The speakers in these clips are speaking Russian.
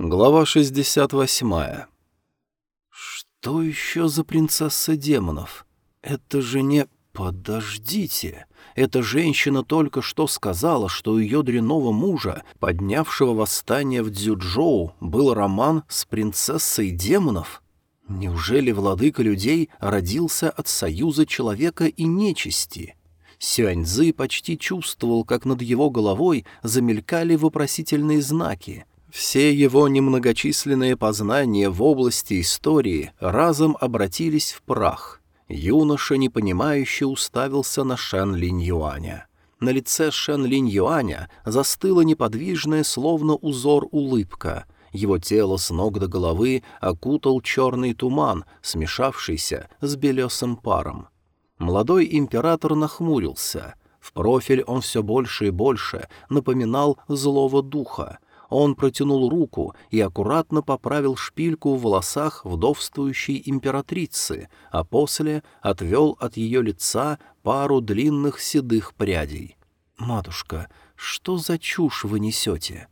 Глава 68. Что еще за принцесса демонов? Это же не... Подождите. Эта женщина только что сказала, что у ее дрянного мужа, поднявшего восстание в Дзюджоу, был роман с принцессой демонов? Неужели владыка людей родился от союза человека и нечисти? Сюаньзы почти чувствовал, как над его головой замелькали вопросительные знаки. Все его немногочисленные познания в области истории разом обратились в прах. Юноша, непонимающе, уставился на Шэн Линь Юаня. На лице Шэн Линь Юаня застыла неподвижная, словно узор, улыбка. Его тело с ног до головы окутал черный туман, смешавшийся с белесым паром. Молодой император нахмурился. В профиль он все больше и больше напоминал злого духа — он протянул руку и аккуратно поправил шпильку в волосах вдовствующей императрицы, а после отвел от ее лица пару длинных седых прядей. «Матушка, что за чушь вы несете?»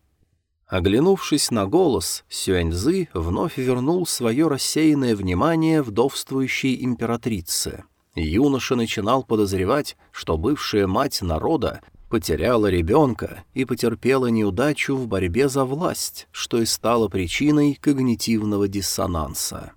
Оглянувшись на голос, Сюэньзы вновь вернул свое рассеянное внимание вдовствующей императрице. Юноша начинал подозревать, что бывшая мать народа потеряла ребенка и потерпела неудачу в борьбе за власть, что и стало причиной когнитивного диссонанса.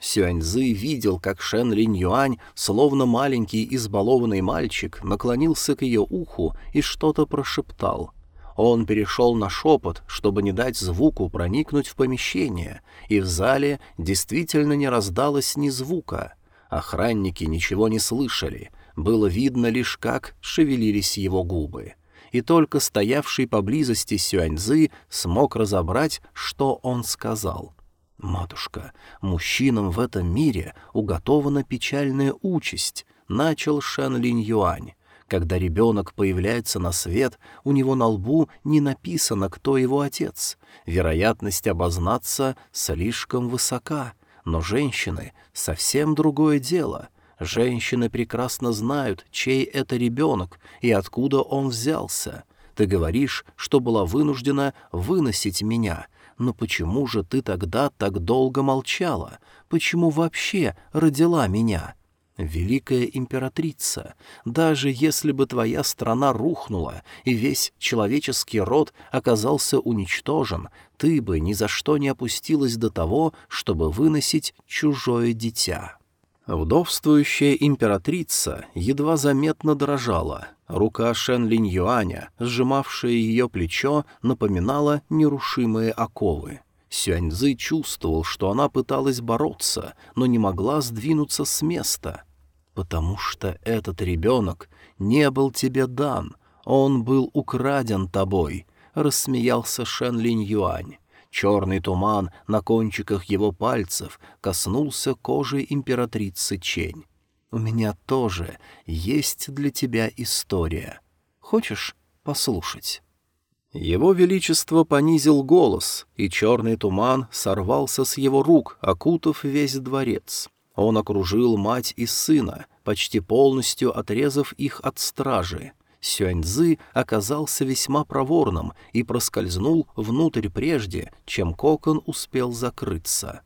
Сюаньзы видел, как Шен Линь Юань, словно маленький избалованный мальчик, наклонился к ее уху и что-то прошептал. Он перешел на шепот, чтобы не дать звуку проникнуть в помещение, и в зале действительно не раздалось ни звука. Охранники ничего не слышали — было видно лишь, как шевелились его губы. И только стоявший поблизости Сюаньзы смог разобрать, что он сказал. «Матушка, мужчинам в этом мире уготована печальная участь», — начал Шэн Линь Юань. Когда ребенок появляется на свет, у него на лбу не написано, кто его отец. Вероятность обознаться слишком высока, но женщины — совсем другое дело. Женщины прекрасно знают, чей это ребенок и откуда он взялся. Ты говоришь, что была вынуждена выносить меня. Но почему же ты тогда так долго молчала? Почему вообще родила меня?» Великая императрица, даже если бы твоя страна рухнула и весь человеческий род оказался уничтожен, ты бы ни за что не опустилась до того, чтобы выносить чужое дитя. Вдовствующая императрица едва заметно дрожала. Рука Шен Линь Юаня, сжимавшая ее плечо, напоминала нерушимые оковы. Сюаньзы чувствовал, что она пыталась бороться, но не могла сдвинуться с места. «Потому что этот ребенок не был тебе дан, он был украден тобой», — рассмеялся Шен Линь Юань. Черный туман на кончиках его пальцев коснулся кожи императрицы Чень. «У меня тоже есть для тебя история. Хочешь послушать?» Его Величество понизил голос, и черный туман сорвался с его рук, окутав весь дворец. Он окружил мать и сына, почти полностью отрезав их от стражи — Сюаньзы оказался весьма проворным и проскользнул внутрь прежде, чем кокон успел закрыться.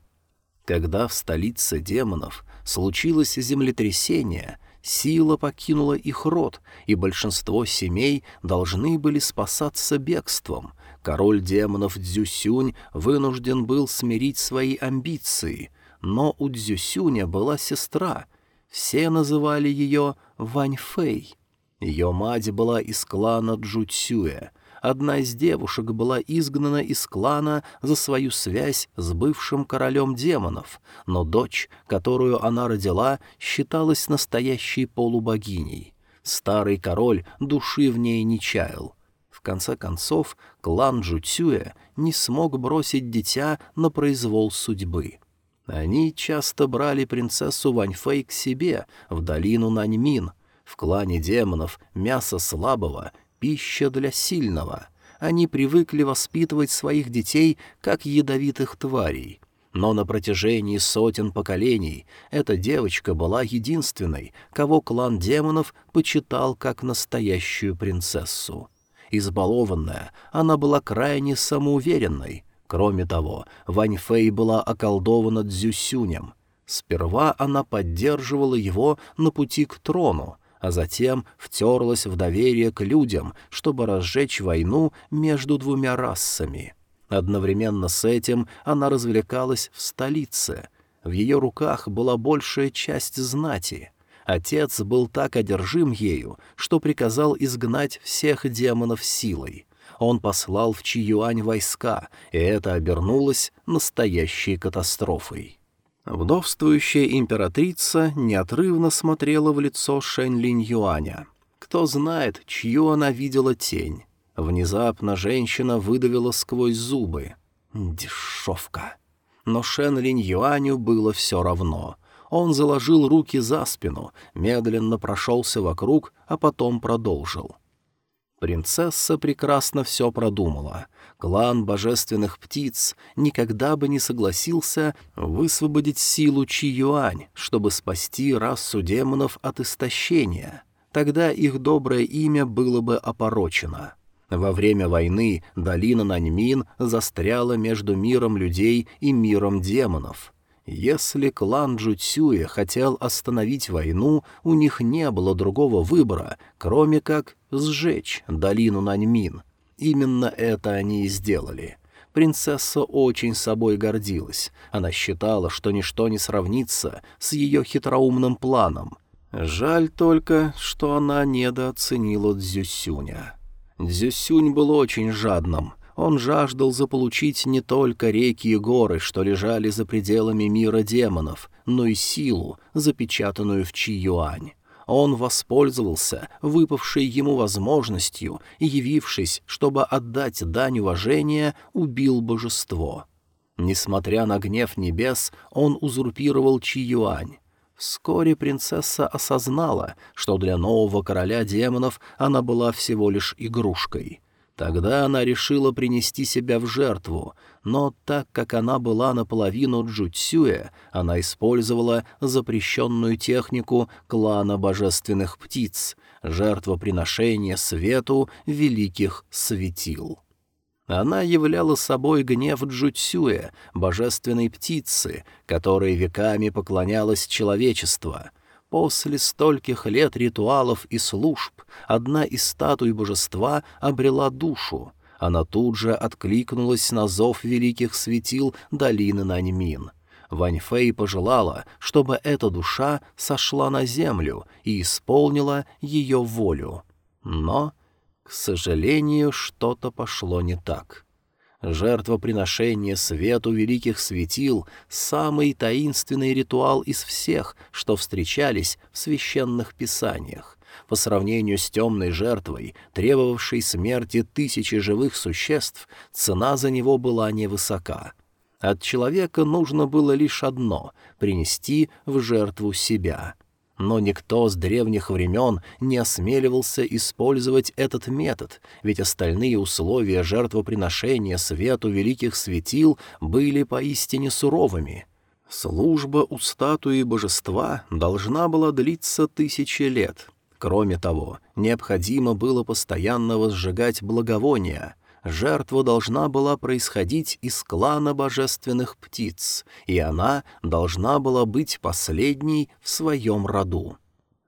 Когда в столице демонов случилось землетрясение, сила покинула их род, и большинство семей должны были спасаться бегством. Король демонов Дзюсюнь вынужден был смирить свои амбиции, но у Дзюсюня была сестра. Все называли ее Вань Фэй. Ее мать была из клана Джуцюэ. Одна из девушек была изгнана из клана за свою связь с бывшим королем демонов, но дочь, которую она родила, считалась настоящей полубогиней. Старый король души в ней не чаял. В конце концов, клан Джуцюэ не смог бросить дитя на произвол судьбы. Они часто брали принцессу Ваньфэй к себе, в долину Наньмин, в клане демонов мясо слабого — пища для сильного. Они привыкли воспитывать своих детей как ядовитых тварей. Но на протяжении сотен поколений эта девочка была единственной, кого клан демонов почитал как настоящую принцессу. Избалованная, она была крайне самоуверенной. Кроме того, Вань Фэй была околдована Дзюсюнем. Сперва она поддерживала его на пути к трону, а затем втерлась в доверие к людям, чтобы разжечь войну между двумя расами. Одновременно с этим она развлекалась в столице. В ее руках была большая часть знати. Отец был так одержим ею, что приказал изгнать всех демонов силой он послал в Чиюань войска, и это обернулось настоящей катастрофой. Вдовствующая императрица неотрывно смотрела в лицо Шэнь Линь Юаня. Кто знает, чью она видела тень. Внезапно женщина выдавила сквозь зубы. Дешевка. Но Шэн Линь Юаню было все равно. Он заложил руки за спину, медленно прошелся вокруг, а потом продолжил. — Принцесса прекрасно все продумала. Клан божественных птиц никогда бы не согласился высвободить силу Чи-Юань, чтобы спасти расу демонов от истощения. Тогда их доброе имя было бы опорочено. Во время войны долина Наньмин застряла между миром людей и миром демонов — если клан Джуцюя хотел остановить войну, у них не было другого выбора, кроме как сжечь долину Наньмин. Именно это они и сделали. Принцесса очень собой гордилась. Она считала, что ничто не сравнится с ее хитроумным планом. Жаль только, что она недооценила Дзюсюня. Дзюсюнь был очень жадным, он жаждал заполучить не только реки и горы, что лежали за пределами мира демонов, но и силу, запечатанную в Чи-Юань. Он воспользовался выпавшей ему возможностью и, явившись, чтобы отдать дань уважения, убил божество. Несмотря на гнев небес, он узурпировал Чи-Юань. Вскоре принцесса осознала, что для нового короля демонов она была всего лишь игрушкой — Тогда она решила принести себя в жертву, но так как она была наполовину джутсюя, она использовала запрещенную технику клана божественных птиц — жертвоприношение свету великих светил. Она являла собой гнев Джутсюя, божественной птицы, которой веками поклонялось человечество — После стольких лет ритуалов и служб одна из статуй божества обрела душу. Она тут же откликнулась на зов великих светил долины Наньмин. Ваньфэй пожелала, чтобы эта душа сошла на землю и исполнила ее волю. Но, к сожалению, что-то пошло не так. Жертвоприношение свету великих светил — самый таинственный ритуал из всех, что встречались в священных писаниях. По сравнению с темной жертвой, требовавшей смерти тысячи живых существ, цена за него была невысока. От человека нужно было лишь одно — принести в жертву себя — но никто с древних времен не осмеливался использовать этот метод, ведь остальные условия жертвоприношения свету великих светил были поистине суровыми. Служба у статуи божества должна была длиться тысячи лет. Кроме того, необходимо было постоянно возжигать благовония — жертва должна была происходить из клана божественных птиц, и она должна была быть последней в своем роду.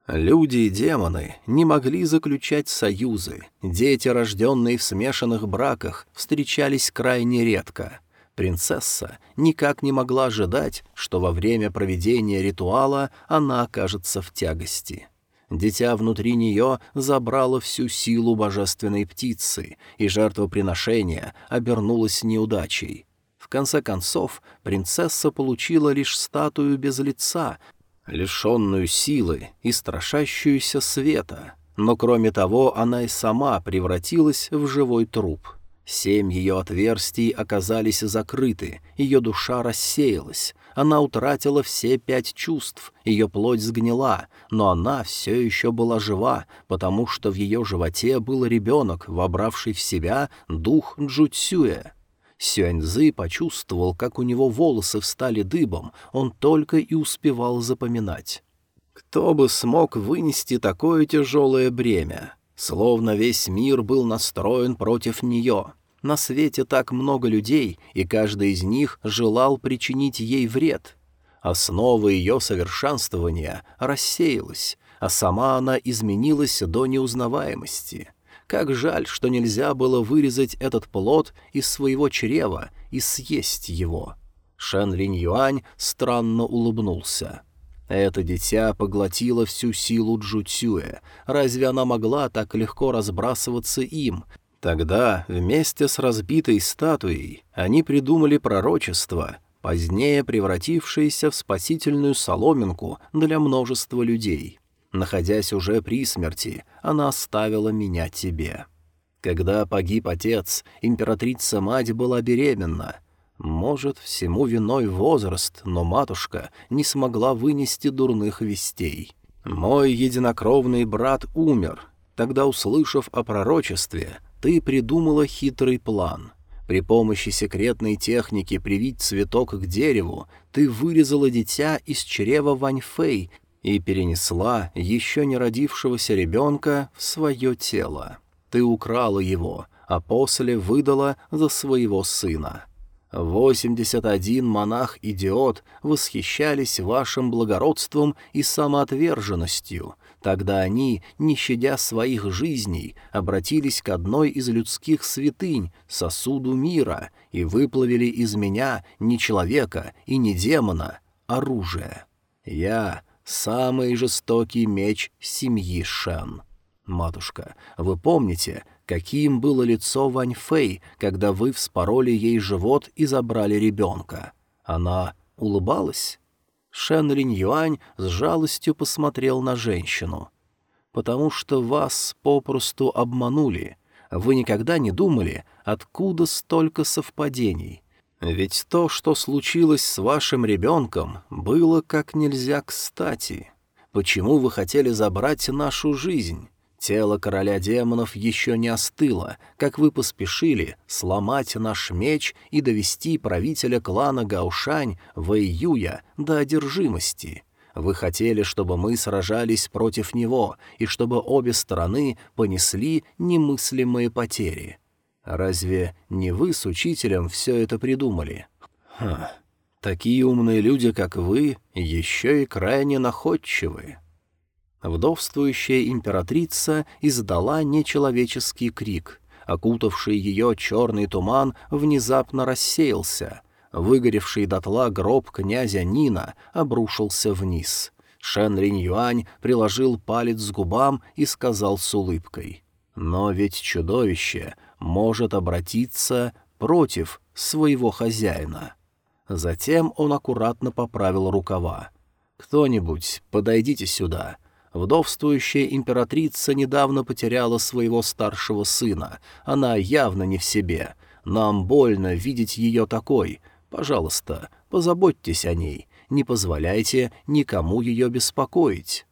Люди и демоны не могли заключать союзы, дети, рожденные в смешанных браках, встречались крайне редко. Принцесса никак не могла ожидать, что во время проведения ритуала она окажется в тягости. Дитя внутри нее забрало всю силу божественной птицы, и жертвоприношение обернулось неудачей. В конце концов, принцесса получила лишь статую без лица, лишенную силы и страшащуюся света. Но кроме того, она и сама превратилась в живой труп — Семь ее отверстий оказались закрыты, ее душа рассеялась, она утратила все пять чувств, ее плоть сгнила, но она все еще была жива, потому что в ее животе был ребенок, вобравший в себя дух Джуцюя. Сюаньзы почувствовал, как у него волосы встали дыбом, он только и успевал запоминать. Кто бы смог вынести такое тяжелое бремя? Словно весь мир был настроен против нее. На свете так много людей, и каждый из них желал причинить ей вред. Основа ее совершенствования рассеялась, а сама она изменилась до неузнаваемости. Как жаль, что нельзя было вырезать этот плод из своего чрева и съесть его. Шэн Линь Юань странно улыбнулся. Это дитя поглотило всю силу Джуцюэ. Разве она могла так легко разбрасываться им? Тогда, вместе с разбитой статуей, они придумали пророчество, позднее превратившееся в спасительную соломинку для множества людей. Находясь уже при смерти, она оставила меня тебе. Когда погиб отец, императрица-мать была беременна — может, всему виной возраст, но матушка не смогла вынести дурных вестей. Мой единокровный брат умер. Тогда, услышав о пророчестве, ты придумала хитрый план. При помощи секретной техники привить цветок к дереву ты вырезала дитя из чрева Ваньфэй и перенесла еще не родившегося ребенка в свое тело. Ты украла его, а после выдала за своего сына. Восемьдесят один монах-идиот восхищались вашим благородством и самоотверженностью. Тогда они, не щадя своих жизней, обратились к одной из людских святынь, сосуду мира, и выплавили из меня не человека и не демона, оружие. Я — самый жестокий меч семьи Шен. Матушка, вы помните, каким было лицо Вань Фэй, когда вы вспороли ей живот и забрали ребенка. Она улыбалась? Шен Линь Юань с жалостью посмотрел на женщину. «Потому что вас попросту обманули. Вы никогда не думали, откуда столько совпадений. Ведь то, что случилось с вашим ребенком, было как нельзя кстати. Почему вы хотели забрать нашу жизнь? Тело короля демонов еще не остыло, как вы поспешили сломать наш меч и довести правителя клана Гаушань Вэйюя до одержимости. Вы хотели, чтобы мы сражались против него, и чтобы обе стороны понесли немыслимые потери. Разве не вы с учителем все это придумали? Хм, такие умные люди, как вы, еще и крайне находчивы. Вдовствующая императрица издала нечеловеческий крик. Окутавший ее черный туман внезапно рассеялся. Выгоревший дотла гроб князя Нина обрушился вниз. Шен Ринь Юань приложил палец к губам и сказал с улыбкой. «Но ведь чудовище может обратиться против своего хозяина». Затем он аккуратно поправил рукава. «Кто-нибудь, подойдите сюда. Вдовствующая императрица недавно потеряла своего старшего сына. Она явно не в себе. Нам больно видеть ее такой. Пожалуйста, позаботьтесь о ней. Не позволяйте никому ее беспокоить».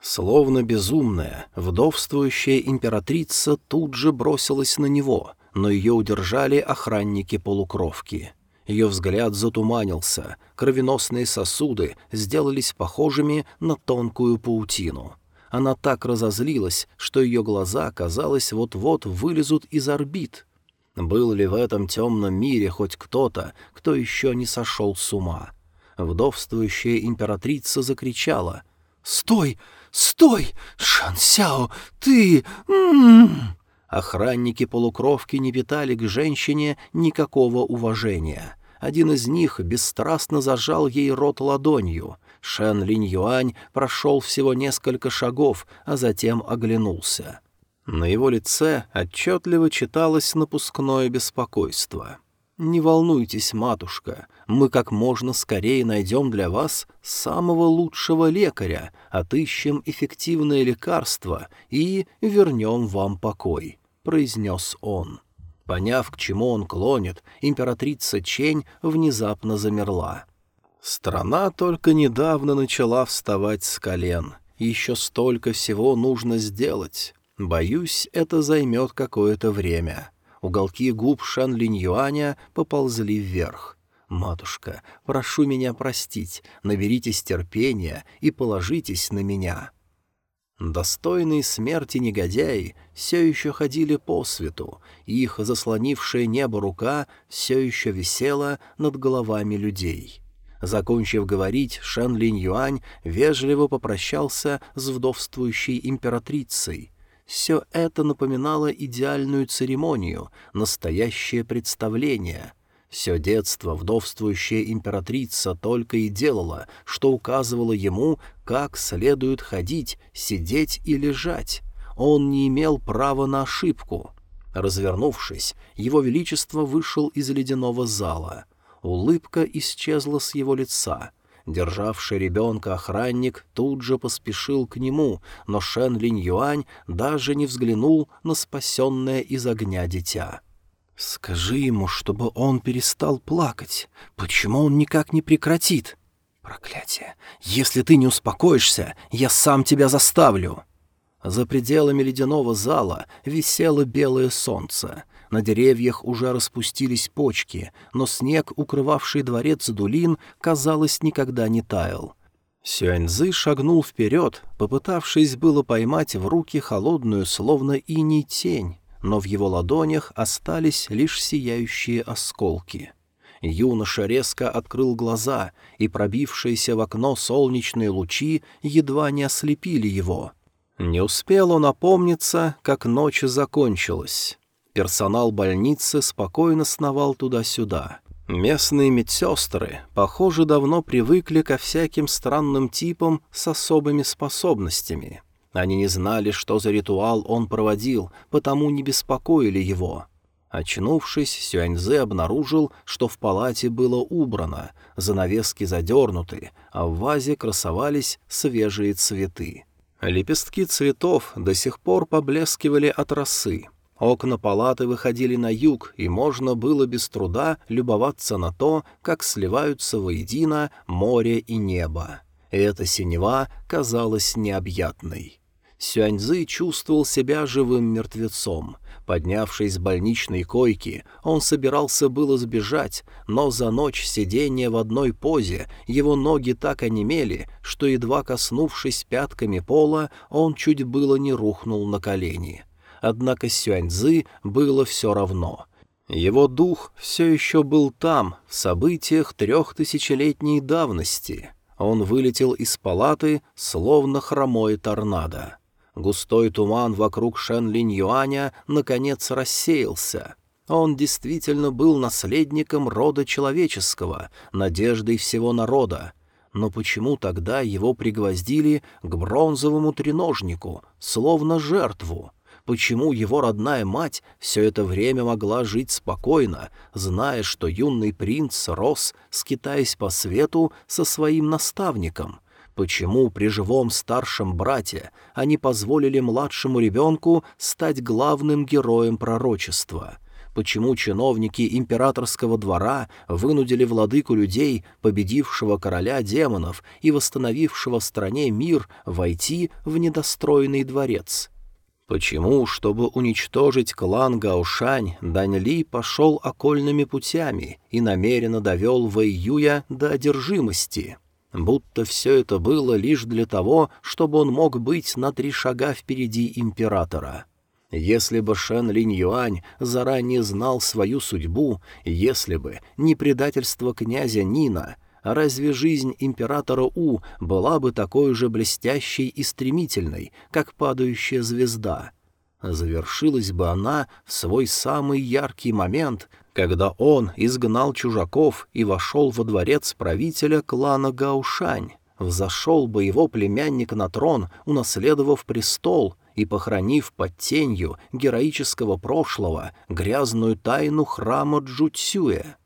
Словно безумная, вдовствующая императрица тут же бросилась на него, но ее удержали охранники-полукровки. Ее взгляд затуманился, кровеносные сосуды сделались похожими на тонкую паутину. Она так разозлилась, что ее глаза, казалось, вот-вот вылезут из орбит. Был ли в этом темном мире хоть кто-то, кто еще не сошел с ума? Вдовствующая императрица закричала. «Стой! Стой! Шансяо, ты...» м -м -м Охранники-полукровки не питали к женщине никакого уважения. Один из них бесстрастно зажал ей рот ладонью. Шен Линь Юань прошел всего несколько шагов, а затем оглянулся. На его лице отчетливо читалось напускное беспокойство. «Не волнуйтесь, матушка, мы как можно скорее найдем для вас самого лучшего лекаря, отыщем эффективное лекарство и вернем вам покой». — произнес он. Поняв, к чему он клонит, императрица Чень внезапно замерла. Страна только недавно начала вставать с колен. Еще столько всего нужно сделать. Боюсь, это займет какое-то время. Уголки губ Шан Линь Юаня поползли вверх. «Матушка, прошу меня простить, наберитесь терпения и положитесь на меня». Достойные смерти негодяи все еще ходили по свету, их заслонившая небо рука все еще висела над головами людей. Закончив говорить, Шэн Линь Юань вежливо попрощался с вдовствующей императрицей. Все это напоминало идеальную церемонию, настоящее представление — все детство вдовствующая императрица только и делала, что указывала ему, как следует ходить, сидеть и лежать. Он не имел права на ошибку. Развернувшись, его величество вышел из ледяного зала. Улыбка исчезла с его лица. Державший ребенка охранник тут же поспешил к нему, но Шен Линь Юань даже не взглянул на спасенное из огня дитя. «Скажи ему, чтобы он перестал плакать. Почему он никак не прекратит?» «Проклятие! Если ты не успокоишься, я сам тебя заставлю!» За пределами ледяного зала висело белое солнце. На деревьях уже распустились почки, но снег, укрывавший дворец Дулин, казалось, никогда не таял. Сюаньзы шагнул вперед, попытавшись было поймать в руки холодную, словно иней тень но в его ладонях остались лишь сияющие осколки. Юноша резко открыл глаза, и пробившиеся в окно солнечные лучи едва не ослепили его. Не успел он опомниться, как ночь закончилась. Персонал больницы спокойно сновал туда-сюда. Местные медсестры, похоже, давно привыкли ко всяким странным типам с особыми способностями — они не знали, что за ритуал он проводил, потому не беспокоили его. Очнувшись, Сюаньзе обнаружил, что в палате было убрано, занавески задернуты, а в вазе красовались свежие цветы. Лепестки цветов до сих пор поблескивали от росы. Окна палаты выходили на юг, и можно было без труда любоваться на то, как сливаются воедино море и небо. Эта синева казалась необъятной. Сюаньзы чувствовал себя живым мертвецом. Поднявшись с больничной койки, он собирался было сбежать, но за ночь сидения в одной позе его ноги так онемели, что, едва коснувшись пятками пола, он чуть было не рухнул на колени. Однако Сюаньзы было все равно — его дух все еще был там, в событиях трехтысячелетней давности. Он вылетел из палаты, словно хромой торнадо. Густой туман вокруг Шен-Линь-Юаня наконец рассеялся. Он действительно был наследником рода человеческого, надеждой всего народа. Но почему тогда его пригвоздили к бронзовому треножнику, словно жертву? Почему его родная мать все это время могла жить спокойно, зная, что юный принц рос, скитаясь по свету со своим наставником — Почему при живом старшем брате они позволили младшему ребенку стать главным героем пророчества? Почему чиновники императорского двора вынудили владыку людей, победившего короля демонов и восстановившего в стране мир, войти в недостроенный дворец? Почему, чтобы уничтожить клан Гаушань, Дань Ли пошел окольными путями и намеренно довел Вэй Юя до одержимости? Будто все это было лишь для того, чтобы он мог быть на три шага впереди императора. Если бы Шен Линь Юань заранее знал свою судьбу, если бы не предательство князя Нина, разве жизнь императора У была бы такой же блестящей и стремительной, как падающая звезда? Завершилась бы она в свой самый яркий момент, когда он изгнал чужаков и вошел во дворец правителя клана Гаушань. Взошел бы его племянник на трон, унаследовав престол и похоронив под тенью героического прошлого грязную тайну храма Джуцюэ.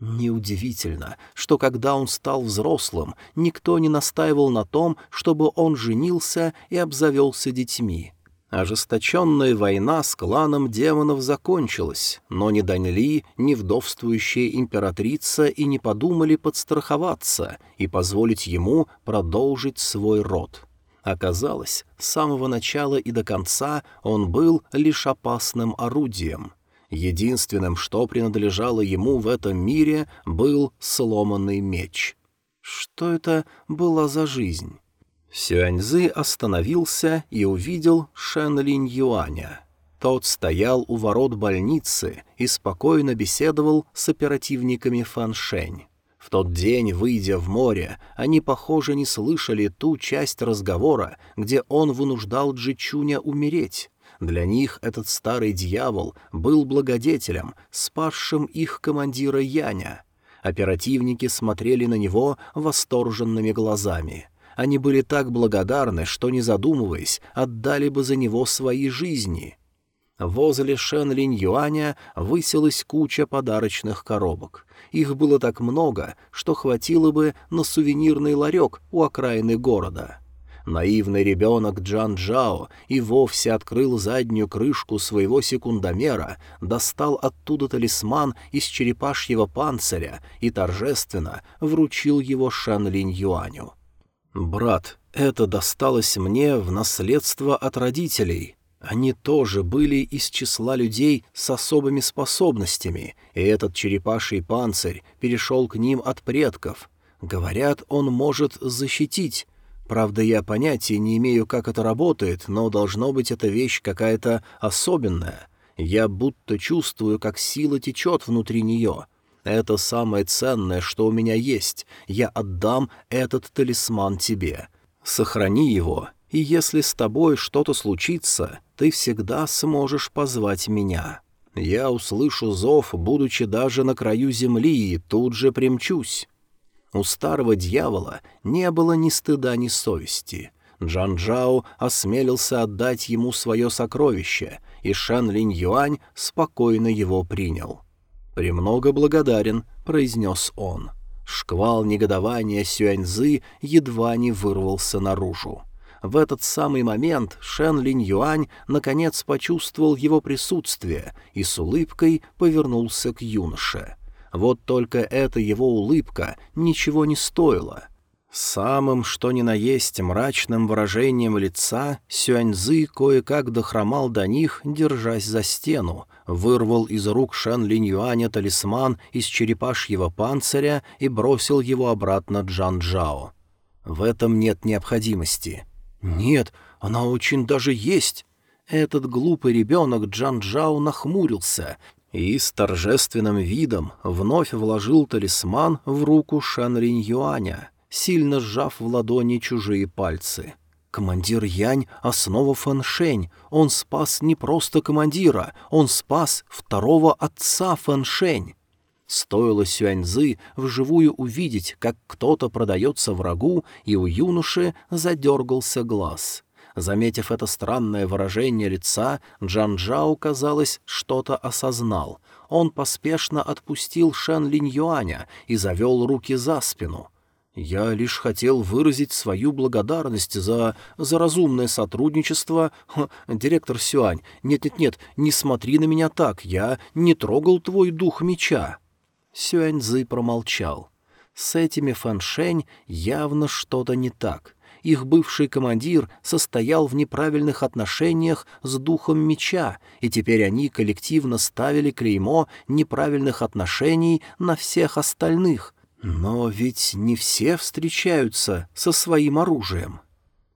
Неудивительно, что когда он стал взрослым, никто не настаивал на том, чтобы он женился и обзавелся детьми. Ожесточенная война с кланом демонов закончилась, но ни Даньли, ни вдовствующая императрица и не подумали подстраховаться и позволить ему продолжить свой род. Оказалось, с самого начала и до конца он был лишь опасным орудием. Единственным, что принадлежало ему в этом мире, был сломанный меч. Что это была за жизнь? Сюаньзы остановился и увидел Шэн Линь Юаня. Тот стоял у ворот больницы и спокойно беседовал с оперативниками Фаншень. В тот день, выйдя в море, они, похоже, не слышали ту часть разговора, где он вынуждал Джичуня умереть. Для них этот старый дьявол был благодетелем, спасшим их командира Яня. Оперативники смотрели на него восторженными глазами. Они были так благодарны, что, не задумываясь, отдали бы за него свои жизни. Возле Шен Линь Юаня высилась куча подарочных коробок. Их было так много, что хватило бы на сувенирный ларек у окраины города. Наивный ребенок Джан Джао и вовсе открыл заднюю крышку своего секундомера, достал оттуда талисман из черепашьего панциря и торжественно вручил его Шан Линь Юаню. «Брат, это досталось мне в наследство от родителей», они тоже были из числа людей с особыми способностями, и этот черепаший панцирь перешел к ним от предков. Говорят, он может защитить. Правда, я понятия не имею, как это работает, но должно быть эта вещь какая-то особенная. Я будто чувствую, как сила течет внутри нее. Это самое ценное, что у меня есть. Я отдам этот талисман тебе. Сохрани его и если с тобой что-то случится, ты всегда сможешь позвать меня. Я услышу зов, будучи даже на краю земли, и тут же примчусь». У старого дьявола не было ни стыда, ни совести. Джан-Джао осмелился отдать ему свое сокровище, и Шан Линь Юань спокойно его принял. «Премного благодарен», — произнес он. Шквал негодования Сюаньзы едва не вырвался наружу. В этот самый момент Шен Линь Юань наконец почувствовал его присутствие и с улыбкой повернулся к юноше. Вот только эта его улыбка ничего не стоила. Самым, что ни на есть, мрачным выражением лица Сюаньзы кое-как дохромал до них, держась за стену, вырвал из рук Шен Линь Юаня талисман из черепашьего панциря и бросил его обратно Джан Джао. В этом нет необходимости. «Нет, она очень даже есть». Этот глупый ребенок Джан Джао нахмурился и с торжественным видом вновь вложил талисман в руку Шан Ринь Юаня, сильно сжав в ладони чужие пальцы. Командир Янь — основа Фэншень. Он спас не просто командира, он спас второго отца Фэншень. Стоило Сюаньзы вживую увидеть, как кто-то продается врагу, и у юноши задергался глаз. Заметив это странное выражение лица, Джан Джао, казалось, что-то осознал. Он поспешно отпустил Шен Линь Юаня и завел руки за спину. «Я лишь хотел выразить свою благодарность за... за разумное сотрудничество. Ха, директор Сюань, нет-нет-нет, не смотри на меня так, я не трогал твой дух меча». Сюаньзы промолчал. С этими фэншень явно что-то не так. Их бывший командир состоял в неправильных отношениях с духом меча, и теперь они коллективно ставили клеймо неправильных отношений на всех остальных. Но ведь не все встречаются со своим оружием.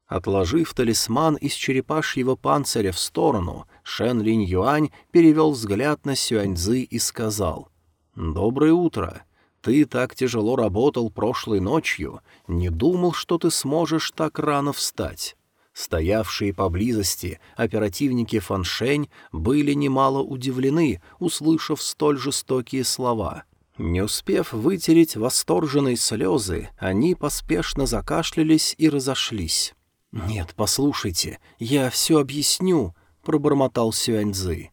Отложив талисман из черепашьего панциря в сторону, Шен Линь Юань перевел взгляд на Сюаньзы и сказал, «Доброе утро. Ты так тяжело работал прошлой ночью, не думал, что ты сможешь так рано встать». Стоявшие поблизости оперативники Фаншень были немало удивлены, услышав столь жестокие слова. Не успев вытереть восторженные слезы, они поспешно закашлялись и разошлись. «Нет, послушайте, я все объясню», — пробормотал Сюаньзы.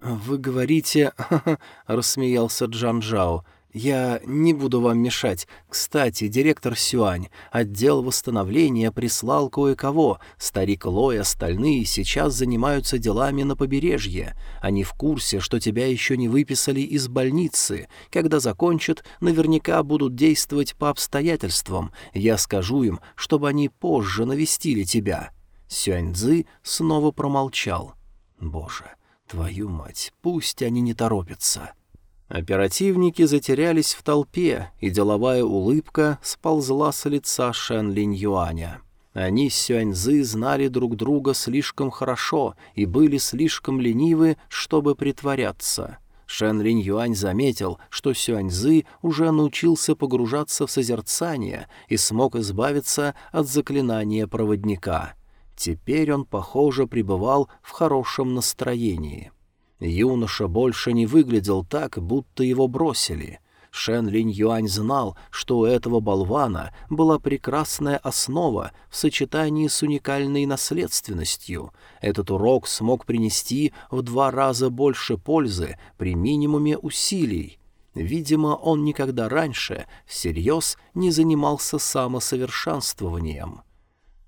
«Вы говорите...» — рассмеялся Джан Джао. «Я не буду вам мешать. Кстати, директор Сюань, отдел восстановления прислал кое-кого. Старик Ло и остальные сейчас занимаются делами на побережье. Они в курсе, что тебя еще не выписали из больницы. Когда закончат, наверняка будут действовать по обстоятельствам. Я скажу им, чтобы они позже навестили тебя». Сюаньцзы снова промолчал. «Боже, Твою мать, пусть они не торопятся. Оперативники затерялись в толпе, и деловая улыбка сползла с лица Шен Линь Юаня. Они с Сюаньзы знали друг друга слишком хорошо и были слишком ленивы, чтобы притворяться. Шэн Линь Юань заметил, что Сюаньзы уже научился погружаться в созерцание и смог избавиться от заклинания проводника. Теперь он, похоже, пребывал в хорошем настроении. Юноша больше не выглядел так, будто его бросили. Шен Линь Юань знал, что у этого болвана была прекрасная основа в сочетании с уникальной наследственностью. Этот урок смог принести в два раза больше пользы при минимуме усилий. Видимо, он никогда раньше всерьез не занимался самосовершенствованием.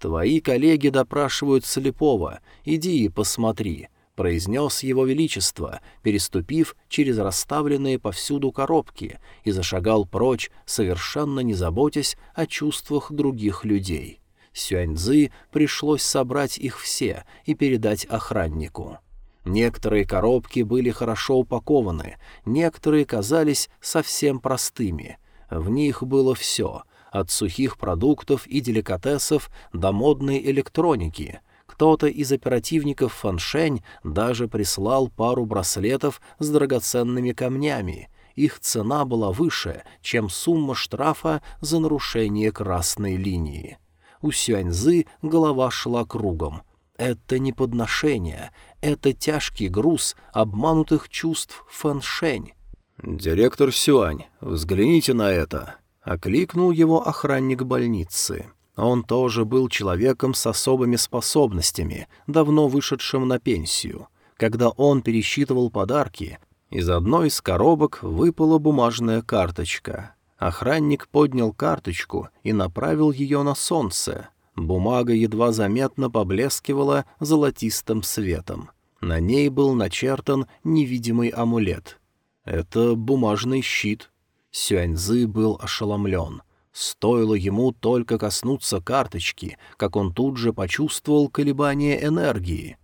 «Твои коллеги допрашивают слепого. Иди и посмотри», — произнес его величество, переступив через расставленные повсюду коробки, и зашагал прочь, совершенно не заботясь о чувствах других людей. Сюаньзы пришлось собрать их все и передать охраннику. Некоторые коробки были хорошо упакованы, некоторые казались совсем простыми. В них было все — от сухих продуктов и деликатесов до модной электроники — кто-то из оперативников Фаншень даже прислал пару браслетов с драгоценными камнями. Их цена была выше, чем сумма штрафа за нарушение красной линии. У Сюаньзы голова шла кругом. Это не подношение, это тяжкий груз обманутых чувств Фаншень. «Директор Сюань, взгляните на это!» — окликнул его охранник больницы. Он тоже был человеком с особыми способностями, давно вышедшим на пенсию. Когда он пересчитывал подарки, из одной из коробок выпала бумажная карточка. Охранник поднял карточку и направил ее на солнце. Бумага едва заметно поблескивала золотистым светом. На ней был начертан невидимый амулет. Это бумажный щит. Сюаньзы был ошеломлен. Стоило ему только коснуться карточки, как он тут же почувствовал колебание энергии.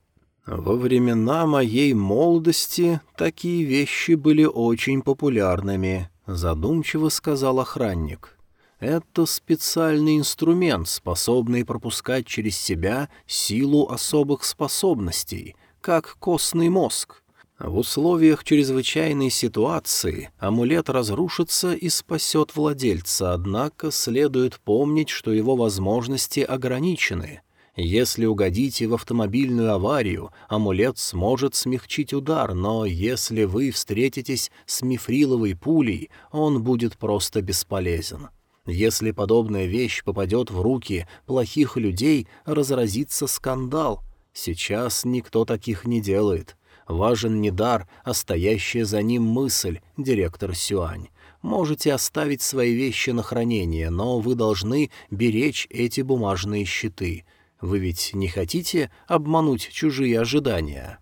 Во времена моей молодости такие вещи были очень популярными, задумчиво сказал охранник. Это специальный инструмент, способный пропускать через себя силу особых способностей, как костный мозг. В условиях чрезвычайной ситуации амулет разрушится и спасет владельца, однако следует помнить, что его возможности ограничены. Если угодите в автомобильную аварию, амулет сможет смягчить удар, но если вы встретитесь с мифриловой пулей, он будет просто бесполезен. Если подобная вещь попадет в руки плохих людей, разразится скандал. Сейчас никто таких не делает. Важен не дар, а стоящая за ним мысль, директор Сюань. Можете оставить свои вещи на хранение, но вы должны беречь эти бумажные щиты. Вы ведь не хотите обмануть чужие ожидания?»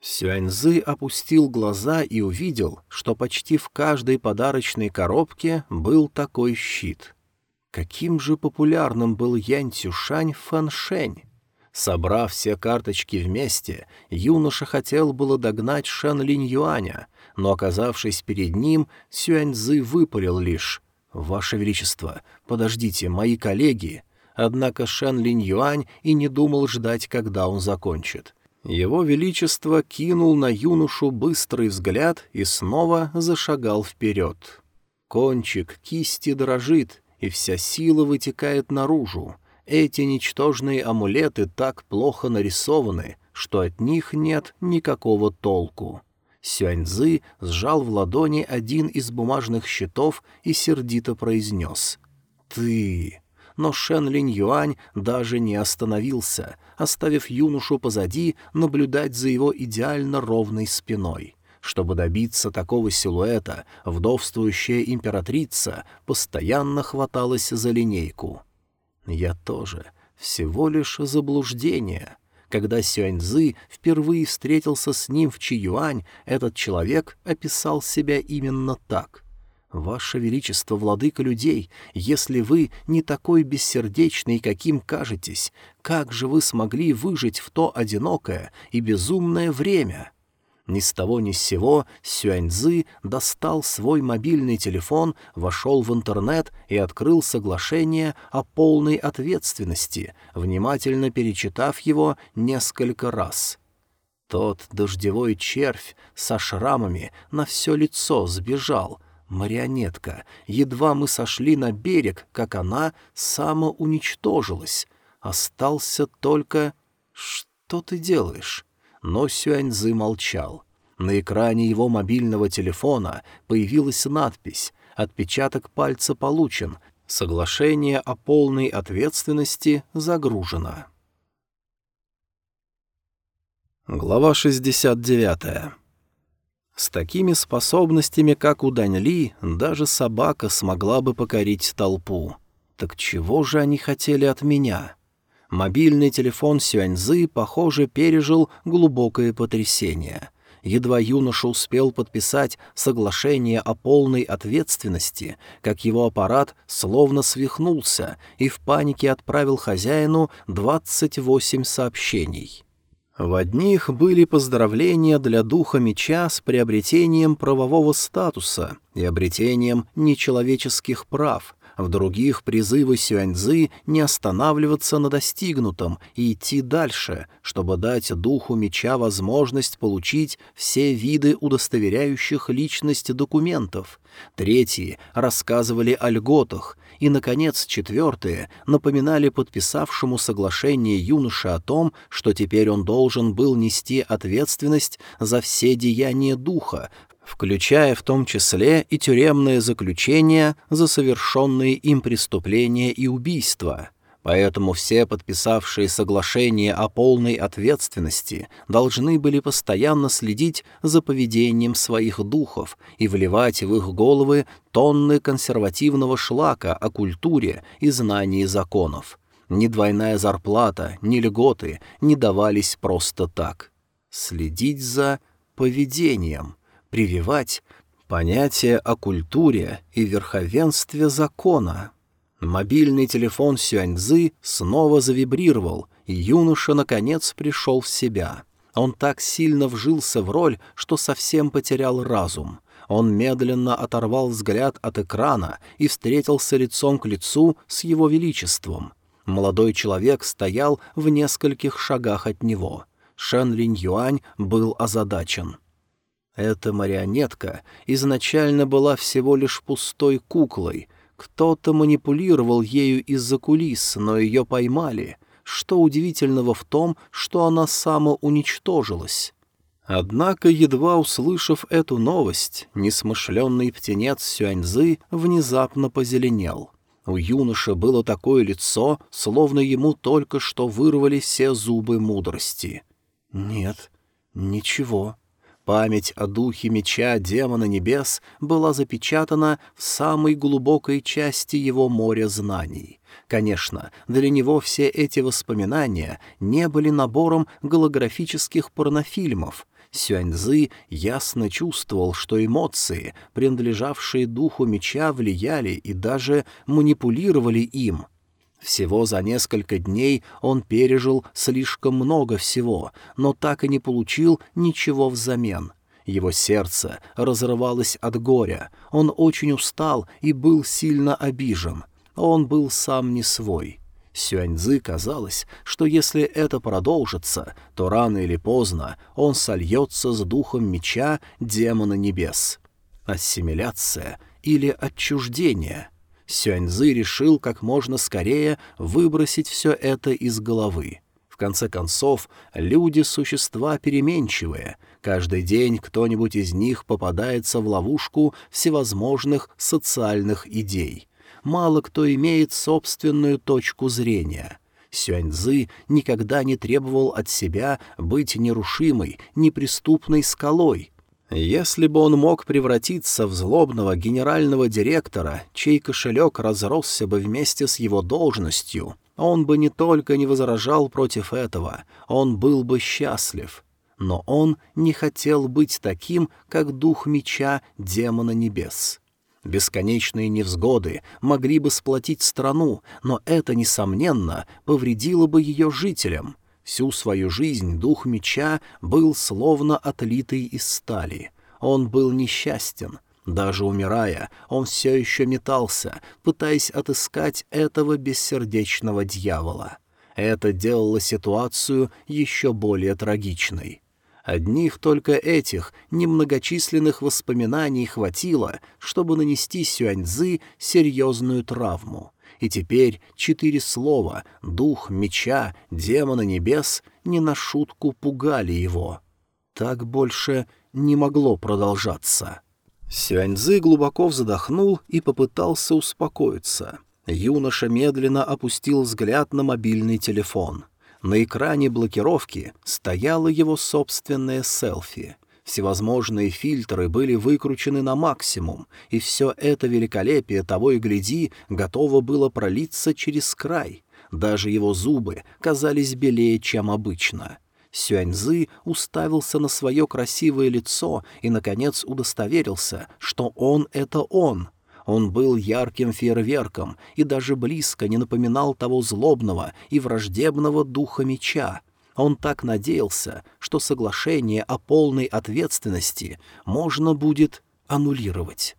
Сюаньзы опустил глаза и увидел, что почти в каждой подарочной коробке был такой щит. Каким же популярным был Янь Цюшань в Фаншень? Собрав все карточки вместе, юноша хотел было догнать Шэн Линь Юаня, но, оказавшись перед ним, Сюаньзы выпалил лишь «Ваше Величество, подождите, мои коллеги!» Однако Шэн Линь Юань и не думал ждать, когда он закончит. Его Величество кинул на юношу быстрый взгляд и снова зашагал вперед. Кончик кисти дрожит, и вся сила вытекает наружу. Эти ничтожные амулеты так плохо нарисованы, что от них нет никакого толку. Сюаньзы сжал в ладони один из бумажных щитов и сердито произнес «Ты...» Но Шен Линь Юань даже не остановился, оставив юношу позади наблюдать за его идеально ровной спиной. Чтобы добиться такого силуэта, вдовствующая императрица постоянно хваталась за линейку — я тоже. Всего лишь заблуждение. Когда Сюаньзы впервые встретился с ним в Чиюань, этот человек описал себя именно так. «Ваше Величество, владыка людей, если вы не такой бессердечный, каким кажетесь, как же вы смогли выжить в то одинокое и безумное время?» Ни с того ни с сего Сюаньзы достал свой мобильный телефон, вошел в интернет и открыл соглашение о полной ответственности, внимательно перечитав его несколько раз. Тот дождевой червь со шрамами на все лицо сбежал. Марионетка. Едва мы сошли на берег, как она самоуничтожилась. Остался только... Что ты делаешь? Но Сюаньзы молчал. На экране его мобильного телефона появилась надпись «Отпечаток пальца получен. Соглашение о полной ответственности загружено». Глава 69. С такими способностями, как у Дань Ли, даже собака смогла бы покорить толпу. Так чего же они хотели от меня?» Мобильный телефон Сюаньзы, похоже, пережил глубокое потрясение. Едва юноша успел подписать соглашение о полной ответственности, как его аппарат словно свихнулся и в панике отправил хозяину 28 сообщений. В одних были поздравления для духа меча с приобретением правового статуса и обретением нечеловеческих прав, в других призывы Сюаньзы не останавливаться на достигнутом и идти дальше, чтобы дать духу меча возможность получить все виды удостоверяющих личность документов. Третьи рассказывали о льготах, и, наконец, четвертые напоминали подписавшему соглашение юноше о том, что теперь он должен был нести ответственность за все деяния духа, включая в том числе и тюремное заключение за совершенные им преступления и убийства. Поэтому все подписавшие соглашение о полной ответственности должны были постоянно следить за поведением своих духов и вливать в их головы тонны консервативного шлака о культуре и знании законов. Ни двойная зарплата, ни льготы не давались просто так. Следить за поведением — прививать понятие о культуре и верховенстве закона. Мобильный телефон Сюаньзы снова завибрировал, и юноша, наконец, пришел в себя. Он так сильно вжился в роль, что совсем потерял разум. Он медленно оторвал взгляд от экрана и встретился лицом к лицу с его величеством. Молодой человек стоял в нескольких шагах от него. Шэн Линь Юань был озадачен. Эта марионетка изначально была всего лишь пустой куклой. Кто-то манипулировал ею из-за кулис, но ее поймали. Что удивительного в том, что она самоуничтожилась? Однако, едва услышав эту новость, несмышленный птенец Сюаньзы внезапно позеленел. У юноши было такое лицо, словно ему только что вырвали все зубы мудрости. «Нет, ничего», Память о духе меча демона небес была запечатана в самой глубокой части его моря знаний. Конечно, для него все эти воспоминания не были набором голографических порнофильмов. Сюаньзы ясно чувствовал, что эмоции, принадлежавшие духу меча, влияли и даже манипулировали им — всего за несколько дней он пережил слишком много всего, но так и не получил ничего взамен. Его сердце разрывалось от горя, он очень устал и был сильно обижен. Он был сам не свой. Сюаньзы казалось, что если это продолжится, то рано или поздно он сольется с духом меча демона небес. Ассимиляция или отчуждение — Сюаньзы решил как можно скорее выбросить все это из головы. В конце концов, люди — существа переменчивые. Каждый день кто-нибудь из них попадается в ловушку всевозможных социальных идей. Мало кто имеет собственную точку зрения — Сюаньзы никогда не требовал от себя быть нерушимой, неприступной скалой, если бы он мог превратиться в злобного генерального директора, чей кошелек разросся бы вместе с его должностью, он бы не только не возражал против этого, он был бы счастлив. Но он не хотел быть таким, как дух меча демона небес. Бесконечные невзгоды могли бы сплотить страну, но это, несомненно, повредило бы ее жителям — Всю свою жизнь дух меча был словно отлитый из стали. Он был несчастен. Даже умирая, он все еще метался, пытаясь отыскать этого бессердечного дьявола. Это делало ситуацию еще более трагичной. Одних только этих немногочисленных воспоминаний хватило, чтобы нанести Сюаньзы серьезную травму. И теперь четыре слова «дух меча», «демона небес» не на шутку пугали его. Так больше не могло продолжаться. Сюаньзы глубоко вздохнул и попытался успокоиться. Юноша медленно опустил взгляд на мобильный телефон. На экране блокировки стояло его собственное селфи. Всевозможные фильтры были выкручены на максимум, и все это великолепие того и гляди готово было пролиться через край. Даже его зубы казались белее, чем обычно. Сюаньзы уставился на свое красивое лицо и, наконец, удостоверился, что он — это он — он был ярким фейерверком и даже близко не напоминал того злобного и враждебного духа меча. Он так надеялся, что соглашение о полной ответственности можно будет аннулировать.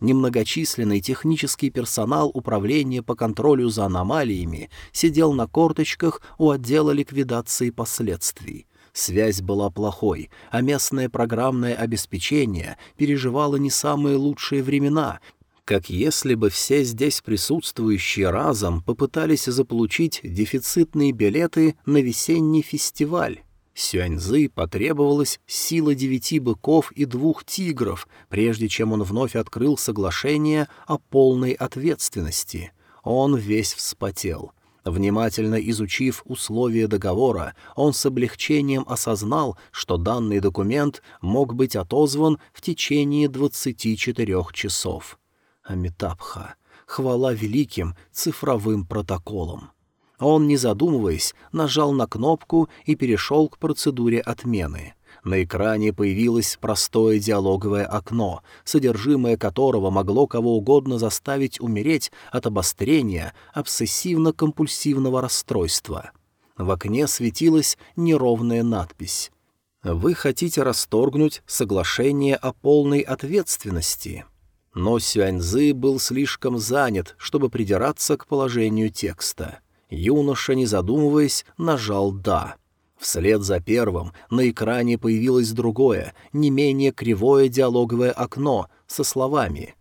Немногочисленный технический персонал управления по контролю за аномалиями сидел на корточках у отдела ликвидации последствий. Связь была плохой, а местное программное обеспечение переживало не самые лучшие времена, как если бы все здесь присутствующие разом попытались заполучить дефицитные билеты на весенний фестиваль. Сюаньзы потребовалась сила девяти быков и двух тигров, прежде чем он вновь открыл соглашение о полной ответственности. Он весь вспотел. Внимательно изучив условия договора, он с облегчением осознал, что данный документ мог быть отозван в течение 24 часов. Амитабха, хвала великим цифровым протоколам. Он, не задумываясь, нажал на кнопку и перешел к процедуре отмены. На экране появилось простое диалоговое окно, содержимое которого могло кого угодно заставить умереть от обострения обсессивно-компульсивного расстройства. В окне светилась неровная надпись. «Вы хотите расторгнуть соглашение о полной ответственности?» Но Сюаньзы был слишком занят, чтобы придираться к положению текста. Юноша, не задумываясь, нажал «да». Вслед за первым на экране появилось другое, не менее кривое диалоговое окно со словами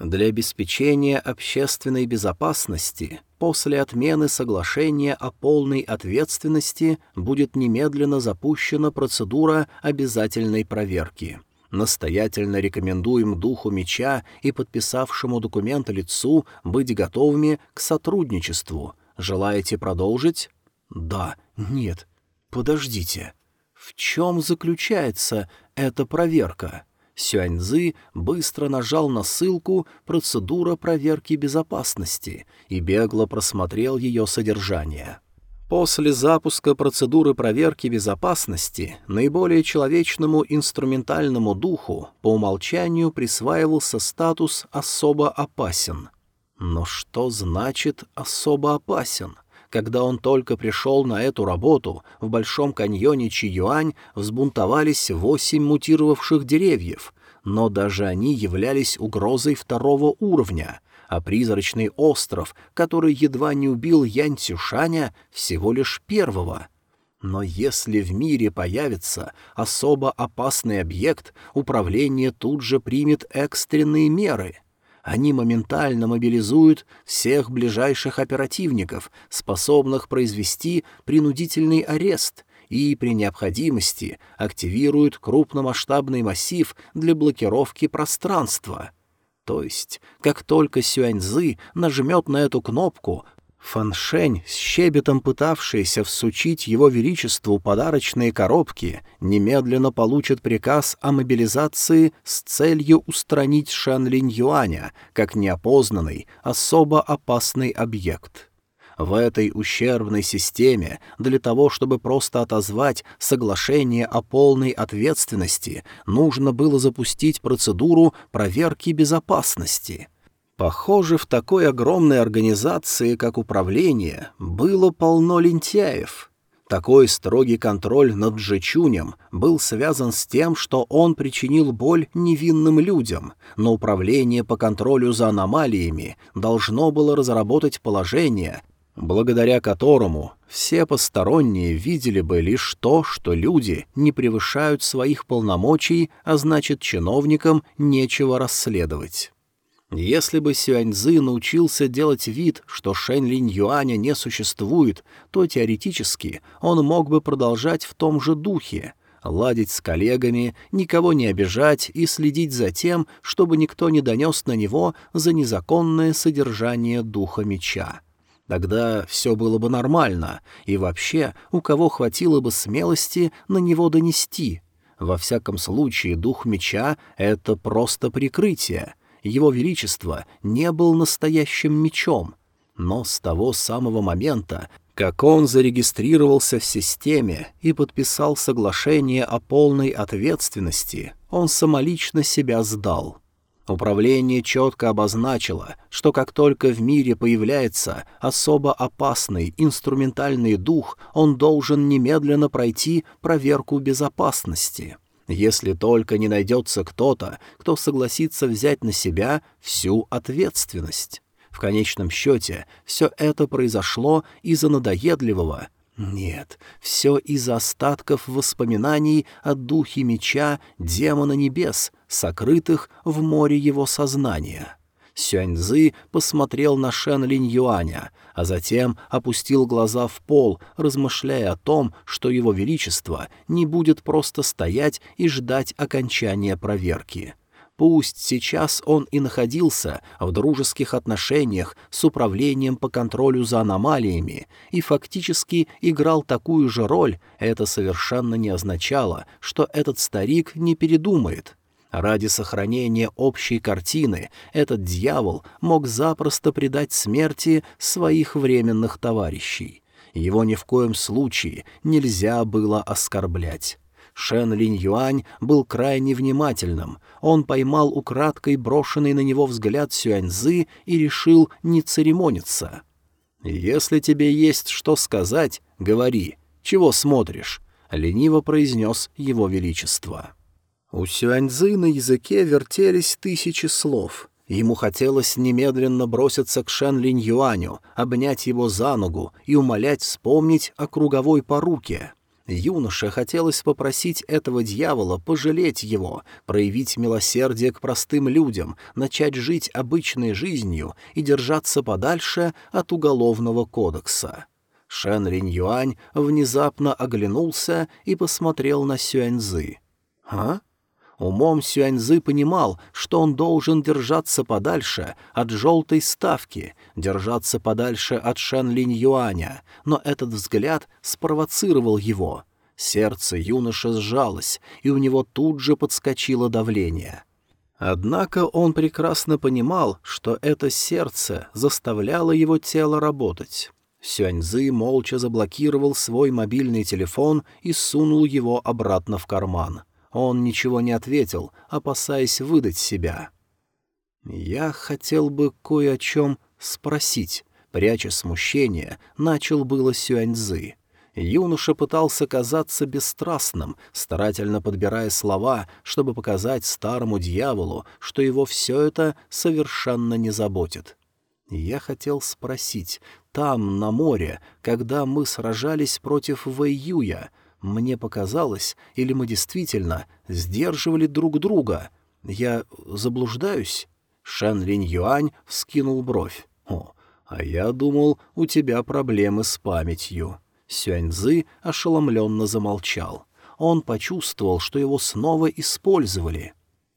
«Для обеспечения общественной безопасности после отмены соглашения о полной ответственности будет немедленно запущена процедура обязательной проверки». Настоятельно рекомендуем духу меча и подписавшему документ лицу быть готовыми к сотрудничеству. Желаете продолжить? Да, нет. Подождите. В чем заключается эта проверка? Сюаньзы быстро нажал на ссылку «Процедура проверки безопасности» и бегло просмотрел ее содержание. После запуска процедуры проверки безопасности наиболее человечному инструментальному духу по умолчанию присваивался статус «особо опасен». Но что значит «особо опасен»? Когда он только пришел на эту работу, в Большом каньоне Чиюань взбунтовались восемь мутировавших деревьев, но даже они являлись угрозой второго уровня — а призрачный остров, который едва не убил Янь Цюшаня, всего лишь первого. Но если в мире появится особо опасный объект, управление тут же примет экстренные меры. Они моментально мобилизуют всех ближайших оперативников, способных произвести принудительный арест — и при необходимости активируют крупномасштабный массив для блокировки пространства. То есть, как только Сюаньзы нажмет на эту кнопку, Фаншень, с щебетом пытавшийся всучить его величеству подарочные коробки, немедленно получит приказ о мобилизации с целью устранить Шанлинь Юаня как неопознанный, особо опасный объект. В этой ущербной системе для того, чтобы просто отозвать соглашение о полной ответственности, нужно было запустить процедуру проверки безопасности. Похоже, в такой огромной организации, как управление, было полно лентяев. Такой строгий контроль над Джичунем был связан с тем, что он причинил боль невинным людям, но управление по контролю за аномалиями должно было разработать положение, благодаря которому все посторонние видели бы лишь то, что люди не превышают своих полномочий, а значит, чиновникам нечего расследовать. Если бы Сюаньзы научился делать вид, что Шэнь Линь Юаня не существует, то теоретически он мог бы продолжать в том же духе, ладить с коллегами, никого не обижать и следить за тем, чтобы никто не донес на него за незаконное содержание духа меча. Тогда все было бы нормально, и вообще у кого хватило бы смелости на него донести. Во всяком случае, дух меча — это просто прикрытие — его Величество не был настоящим мечом. Но с того самого момента, как он зарегистрировался в системе и подписал соглашение о полной ответственности, он самолично себя сдал. Управление четко обозначило, что как только в мире появляется особо опасный инструментальный дух, он должен немедленно пройти проверку безопасности — если только не найдется кто-то, кто согласится взять на себя всю ответственность. В конечном счете, все это произошло из-за надоедливого... Нет, все из-за остатков воспоминаний о духе меча демона небес, сокрытых в море его сознания. Сюаньзы посмотрел на Шен Линь Юаня, а затем опустил глаза в пол, размышляя о том, что его величество не будет просто стоять и ждать окончания проверки. Пусть сейчас он и находился в дружеских отношениях с управлением по контролю за аномалиями и фактически играл такую же роль, это совершенно не означало, что этот старик не передумает — Ради сохранения общей картины этот дьявол мог запросто предать смерти своих временных товарищей. Его ни в коем случае нельзя было оскорблять. Шен Линь Юань был крайне внимательным. Он поймал украдкой брошенный на него взгляд Сюаньзы и решил не церемониться. «Если тебе есть что сказать, говори. Чего смотришь?» — лениво произнес его величество. У Сюаньзы на языке вертелись тысячи слов. Ему хотелось немедленно броситься к Шен Линь Юаню, обнять его за ногу и умолять вспомнить о круговой поруке. Юноше хотелось попросить этого дьявола пожалеть его, проявить милосердие к простым людям, начать жить обычной жизнью и держаться подальше от уголовного кодекса. Шен Линь Юань внезапно оглянулся и посмотрел на Сюаньзы. «А?» Умом Сюаньзы понимал, что он должен держаться подальше от желтой ставки, держаться подальше от Шэн Линь Юаня, но этот взгляд спровоцировал его. Сердце юноши сжалось, и у него тут же подскочило давление. Однако он прекрасно понимал, что это сердце заставляло его тело работать. Сюаньзы молча заблокировал свой мобильный телефон и сунул его обратно в карман — он ничего не ответил, опасаясь выдать себя. «Я хотел бы кое о чем спросить», — пряча смущение, начал было Сюаньзы. Юноша пытался казаться бесстрастным, старательно подбирая слова, чтобы показать старому дьяволу, что его все это совершенно не заботит. Я хотел спросить, там, на море, когда мы сражались против Вэйюя, мне показалось, или мы действительно сдерживали друг друга. Я заблуждаюсь?» Шэн Линь Юань вскинул бровь. «О, а я думал, у тебя проблемы с памятью». Сюаньзы ошеломленно замолчал. Он почувствовал, что его снова использовали.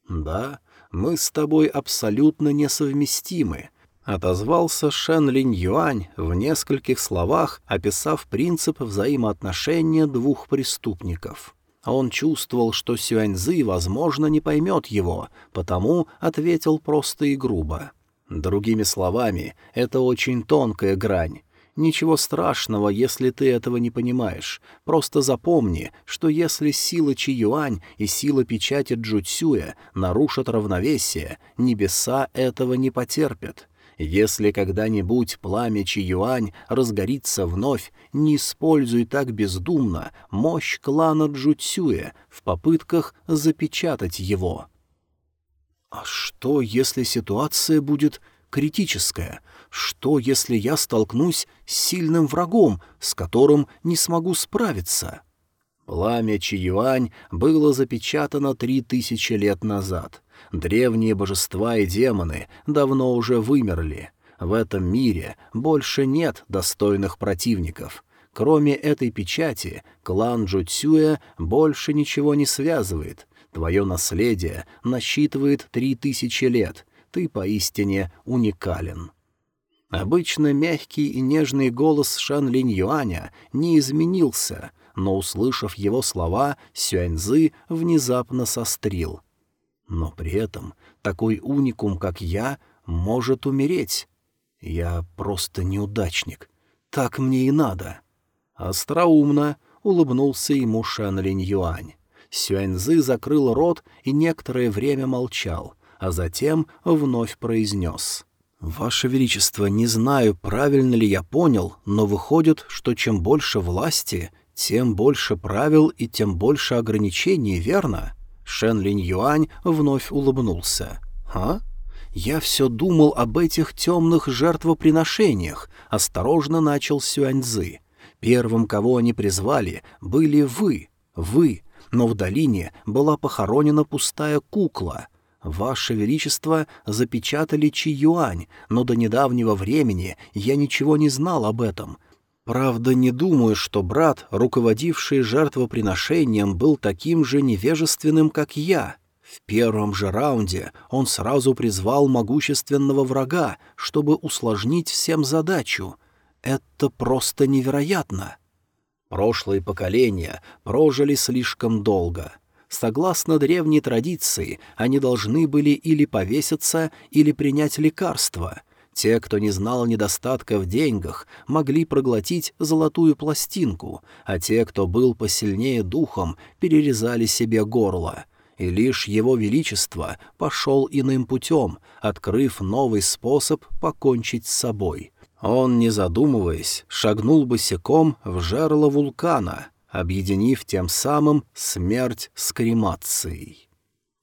«Да, мы с тобой абсолютно несовместимы. Отозвался Шен Линь Юань в нескольких словах, описав принцип взаимоотношения двух преступников. Он чувствовал, что Сюаньзы, возможно, не поймет его, потому ответил просто и грубо. Другими словами, это очень тонкая грань. Ничего страшного, если ты этого не понимаешь. Просто запомни, что если сила Чи-Юань и сила печати Джуцюя нарушат равновесие, небеса этого не потерпят. Если когда-нибудь пламя Чиюань разгорится вновь, не используй так бездумно мощь клана Джуцюя в попытках запечатать его. А что, если ситуация будет критическая? Что, если я столкнусь с сильным врагом, с которым не смогу справиться? Пламя Чиюань было запечатано три тысячи лет назад. Древние божества и демоны давно уже вымерли. В этом мире больше нет достойных противников. Кроме этой печати, клан Джуцюя больше ничего не связывает. Твое наследие насчитывает три тысячи лет. Ты поистине уникален. Обычно мягкий и нежный голос Шан Линь Юаня не изменился, но, услышав его слова, Сюаньзы внезапно сострил. Но при этом такой уникум, как я, может умереть. Я просто неудачник. Так мне и надо. Остроумно улыбнулся ему Шан Линь Юань. Сюаньзы закрыл рот и некоторое время молчал, а затем вновь произнес — «Ваше Величество, не знаю, правильно ли я понял, но выходит, что чем больше власти, тем больше правил и тем больше ограничений, верно?» Шен Линь Юань вновь улыбнулся. «А? Я все думал об этих темных жертвоприношениях», — осторожно начал Сюаньзы. «Первым, кого они призвали, были вы, вы, но в долине была похоронена пустая кукла. «Ваше Величество запечатали Чи-Юань, но до недавнего времени я ничего не знал об этом. Правда, не думаю, что брат, руководивший жертвоприношением, был таким же невежественным, как я. В первом же раунде он сразу призвал могущественного врага, чтобы усложнить всем задачу. Это просто невероятно!» Прошлые поколения прожили слишком долго — Согласно древней традиции, они должны были или повеситься, или принять лекарство. Те, кто не знал недостатка в деньгах, могли проглотить золотую пластинку, а те, кто был посильнее духом, перерезали себе горло. И лишь его величество пошел иным путем, открыв новый способ покончить с собой. Он, не задумываясь, шагнул босиком в жерло вулкана — объединив тем самым смерть с кремацией.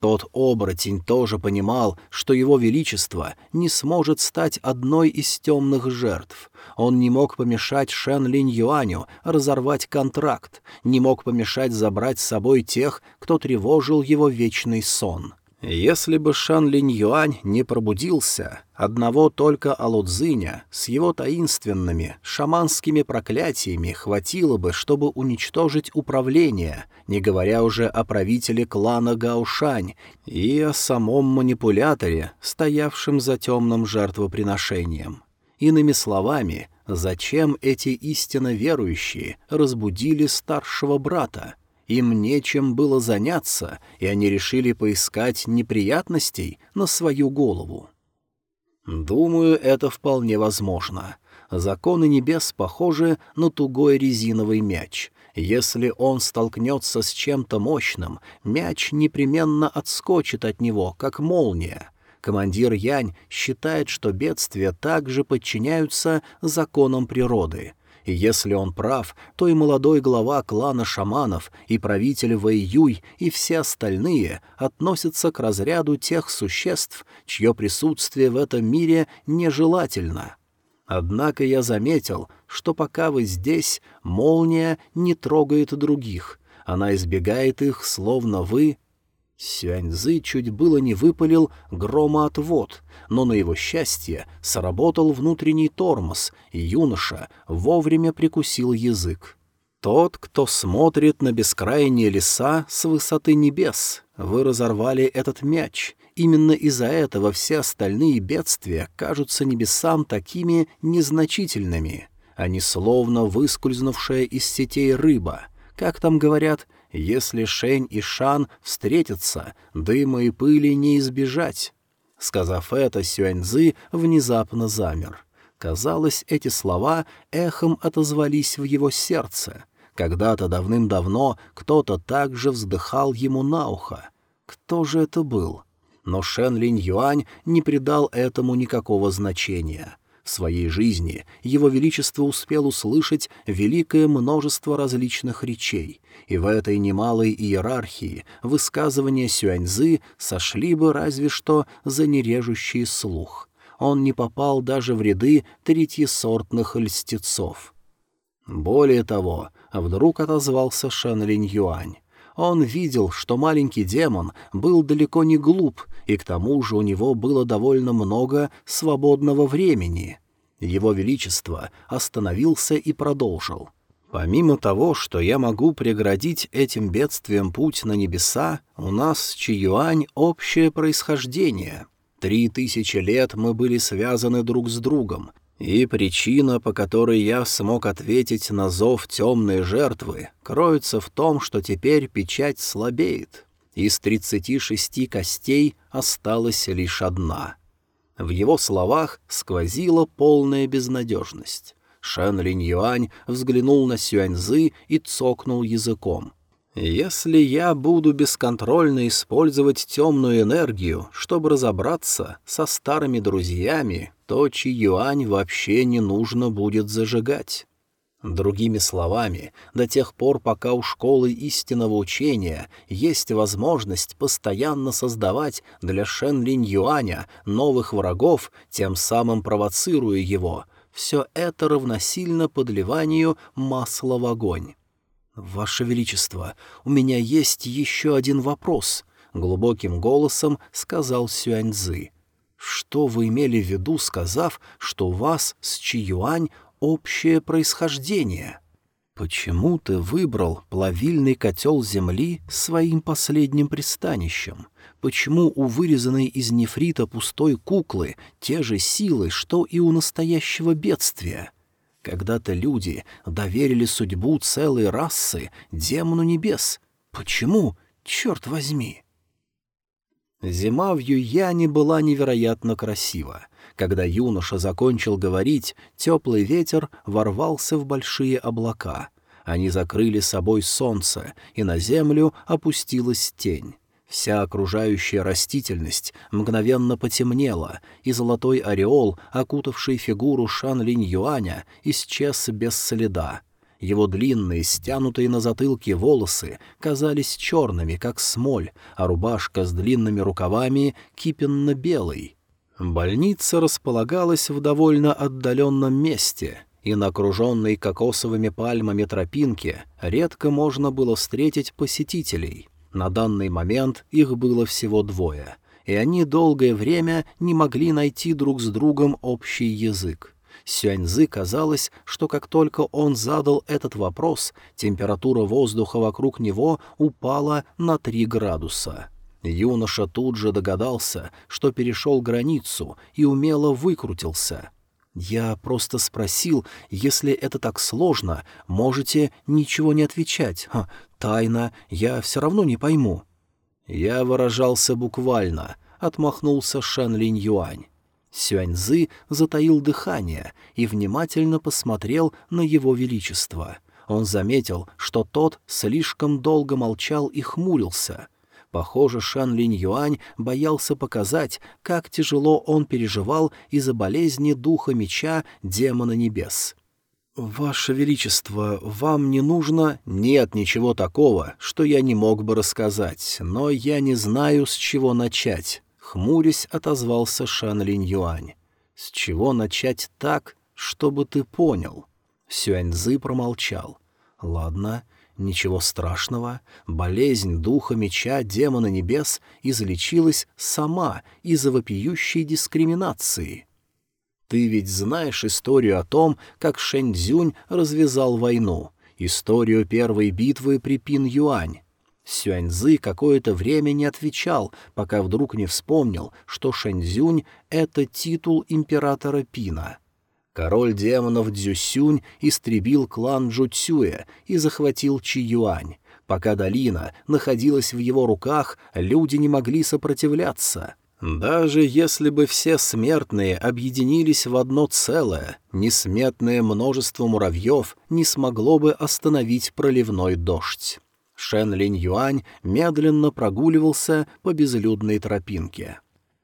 Тот оборотень тоже понимал, что его величество не сможет стать одной из темных жертв. Он не мог помешать Шен Линь Юаню разорвать контракт, не мог помешать забрать с собой тех, кто тревожил его вечный сон. Если бы Шан Линь Юань не пробудился, одного только Алудзиня с его таинственными шаманскими проклятиями хватило бы, чтобы уничтожить управление, не говоря уже о правителе клана Гаушань и о самом манипуляторе, стоявшем за темным жертвоприношением. Иными словами, зачем эти истинно верующие разбудили старшего брата? Им нечем было заняться, и они решили поискать неприятностей на свою голову. Думаю, это вполне возможно. Законы небес похожи на тугой резиновый мяч. Если он столкнется с чем-то мощным, мяч непременно отскочит от него, как молния. Командир Янь считает, что бедствия также подчиняются законам природы — и если он прав, то и молодой глава клана шаманов, и правитель Вэйюй, и все остальные относятся к разряду тех существ, чье присутствие в этом мире нежелательно. Однако я заметил, что пока вы здесь, молния не трогает других, она избегает их, словно вы Сюаньзы чуть было не выпалил громоотвод, но на его счастье сработал внутренний тормоз, и юноша вовремя прикусил язык. «Тот, кто смотрит на бескрайние леса с высоты небес. Вы разорвали этот мяч. Именно из-за этого все остальные бедствия кажутся небесам такими незначительными. Они словно выскользнувшая из сетей рыба. Как там говорят — если Шень и Шан встретятся, дыма и пыли не избежать. Сказав это, Сюаньзы внезапно замер. Казалось, эти слова эхом отозвались в его сердце. Когда-то давным-давно кто-то также вздыхал ему на ухо. Кто же это был? Но Шен Линь Юань не придал этому никакого значения. В своей жизни его величество успел услышать великое множество различных речей, и в этой немалой иерархии высказывания Сюаньзы сошли бы разве что за нережущий слух. Он не попал даже в ряды третьесортных льстецов. Более того, вдруг отозвался Шан Линь Юань. Он видел, что маленький демон был далеко не глуп, и к тому же у него было довольно много свободного времени. Его Величество остановился и продолжил. «Помимо того, что я могу преградить этим бедствием путь на небеса, у нас с Чиюань общее происхождение. Три тысячи лет мы были связаны друг с другом, и причина, по которой я смог ответить на зов темной жертвы, кроется в том, что теперь печать слабеет. Из тридцати шести костей осталась лишь одна. В его словах сквозила полная безнадежность. Шэн Линь Юань взглянул на Сюаньзы и цокнул языком. «Если я буду бесконтрольно использовать темную энергию, чтобы разобраться со старыми друзьями, то Чи Юань вообще не нужно будет зажигать. Другими словами, до тех пор, пока у школы истинного учения есть возможность постоянно создавать для Шен Линь Юаня новых врагов, тем самым провоцируя его, все это равносильно подливанию масла в огонь. «Ваше Величество, у меня есть еще один вопрос», — глубоким голосом сказал Сюаньзы. Что вы имели в виду, сказав, что у вас с Чиюань общее происхождение? Почему ты выбрал плавильный котел земли своим последним пристанищем? Почему у вырезанной из нефрита пустой куклы те же силы, что и у настоящего бедствия? Когда-то люди доверили судьбу целой расы демону небес. Почему, черт возьми? Зима в Юяне была невероятно красива. Когда юноша закончил говорить, теплый ветер ворвался в большие облака. Они закрыли собой солнце, и на землю опустилась тень. Вся окружающая растительность мгновенно потемнела, и золотой ореол, окутавший фигуру Шан Линь Юаня, исчез без следа. Его длинные, стянутые на затылке волосы казались черными, как смоль, а рубашка с длинными рукавами кипенно-белой. Больница располагалась в довольно отдаленном месте, и на окруженной кокосовыми пальмами тропинке редко можно было встретить посетителей. На данный момент их было всего двое, и они долгое время не могли найти друг с другом общий язык. Сюаньзы казалось, что как только он задал этот вопрос, температура воздуха вокруг него упала на три градуса. Юноша тут же догадался, что перешел границу и умело выкрутился. «Я просто спросил, если это так сложно, можете ничего не отвечать. Ха, тайна, я все равно не пойму». «Я выражался буквально», — отмахнулся Шэн Линь Юань. Сюаньзы затаил дыхание и внимательно посмотрел на его величество. Он заметил, что тот слишком долго молчал и хмурился. Похоже, Шан Линь Юань боялся показать, как тяжело он переживал из-за болезни духа меча демона небес. «Ваше Величество, вам не нужно...» «Нет ничего такого, что я не мог бы рассказать, но я не знаю, с чего начать». Хмурясь, отозвался Шан Линь Юань. «С чего начать так, чтобы ты понял?» Сюаньзы промолчал. «Ладно, ничего страшного. Болезнь духа меча демона небес излечилась сама из-за вопиющей дискриминации». «Ты ведь знаешь историю о том, как Шэньцзюнь развязал войну, историю первой битвы при Пин-Юань?» Сюаньзы какое-то время не отвечал, пока вдруг не вспомнил, что Шэньцзюнь — это титул императора Пина. Король демонов Дзюсюнь истребил клан Джуцюя и захватил Чи-Юань. Пока долина находилась в его руках, люди не могли сопротивляться. Даже если бы все смертные объединились в одно целое, несметное множество муравьев не смогло бы остановить проливной дождь. Шен Линь Юань медленно прогуливался по безлюдной тропинке.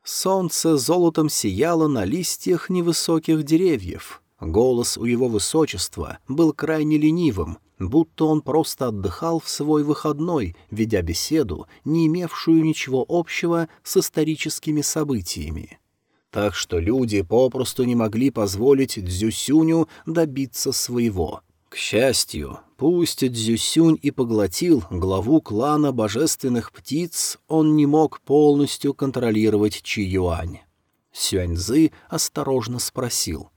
Солнце золотом сияло на листьях невысоких деревьев. Голос у его высочества был крайне ленивым, будто он просто отдыхал в свой выходной, ведя беседу, не имевшую ничего общего с историческими событиями. Так что люди попросту не могли позволить Дзюсюню добиться своего. К счастью, пусть Дзюсюнь и поглотил главу клана божественных птиц, он не мог полностью контролировать Чи-Юань. Сюаньзы осторожно спросил.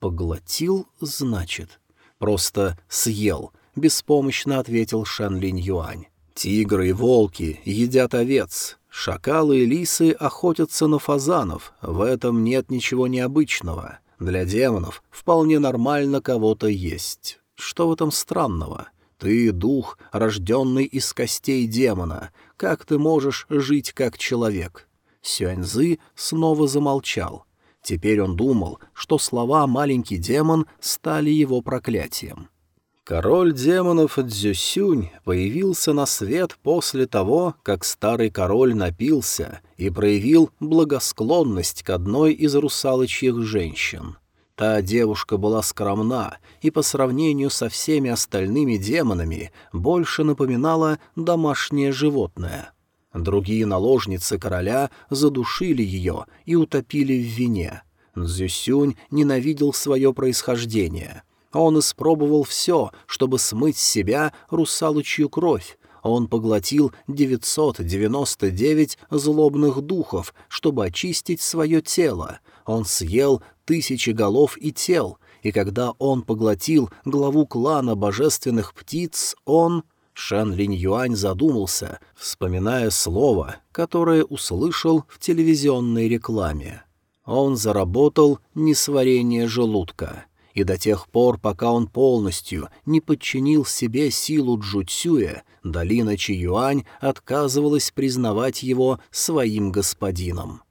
«Поглотил, значит?» «Просто съел», — беспомощно ответил Шан Линь Юань. «Тигры и волки едят овец, шакалы и лисы охотятся на фазанов, в этом нет ничего необычного. Для демонов вполне нормально кого-то есть. Что в этом странного? Ты — дух, рожденный из костей демона. Как ты можешь жить как человек?» Сюаньзы снова замолчал. Теперь он думал, что слова «маленький демон» стали его проклятием. Король демонов Дзюсюнь появился на свет после того, как старый король напился и проявил благосклонность к одной из русалочьих женщин. Та девушка была скромна и по сравнению со всеми остальными демонами больше напоминала домашнее животное. Другие наложницы короля задушили ее и утопили в вине. Дзюсюнь ненавидел свое происхождение — он испробовал все, чтобы смыть с себя русалочью кровь. Он поглотил 999 злобных духов, чтобы очистить свое тело. Он съел тысячи голов и тел, и когда он поглотил главу клана божественных птиц, он... Шан Линь Юань задумался, вспоминая слово, которое услышал в телевизионной рекламе. Он заработал несварение желудка и до тех пор, пока он полностью не подчинил себе силу Джуцюя, долина Чиюань отказывалась признавать его своим господином.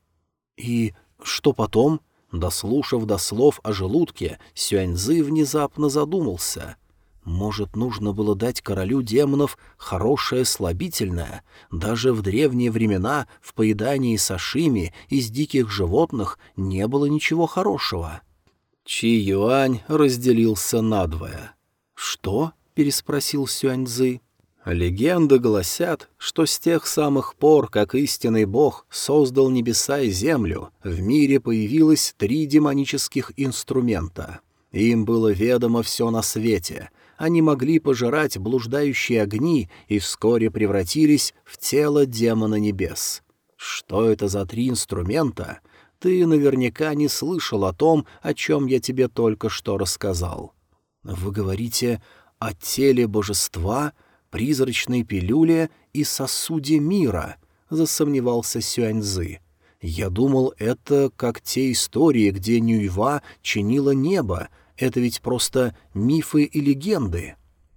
И что потом? Дослушав до слов о желудке, Сюаньзы внезапно задумался. Может, нужно было дать королю демонов хорошее слабительное? Даже в древние времена в поедании сашими из диких животных не было ничего хорошего. — Чи Юань разделился надвое. «Что?» — переспросил Сюаньзы. «Легенды гласят, что с тех самых пор, как истинный бог создал небеса и землю, в мире появилось три демонических инструмента. Им было ведомо все на свете. Они могли пожирать блуждающие огни и вскоре превратились в тело демона небес. Что это за три инструмента?» Ты наверняка не слышал о том, о чем я тебе только что рассказал. Вы говорите о теле божества, призрачной пилюле и сосуде мира, — засомневался Сюаньзы. Я думал, это как те истории, где Нюйва чинила небо. Это ведь просто мифы и легенды.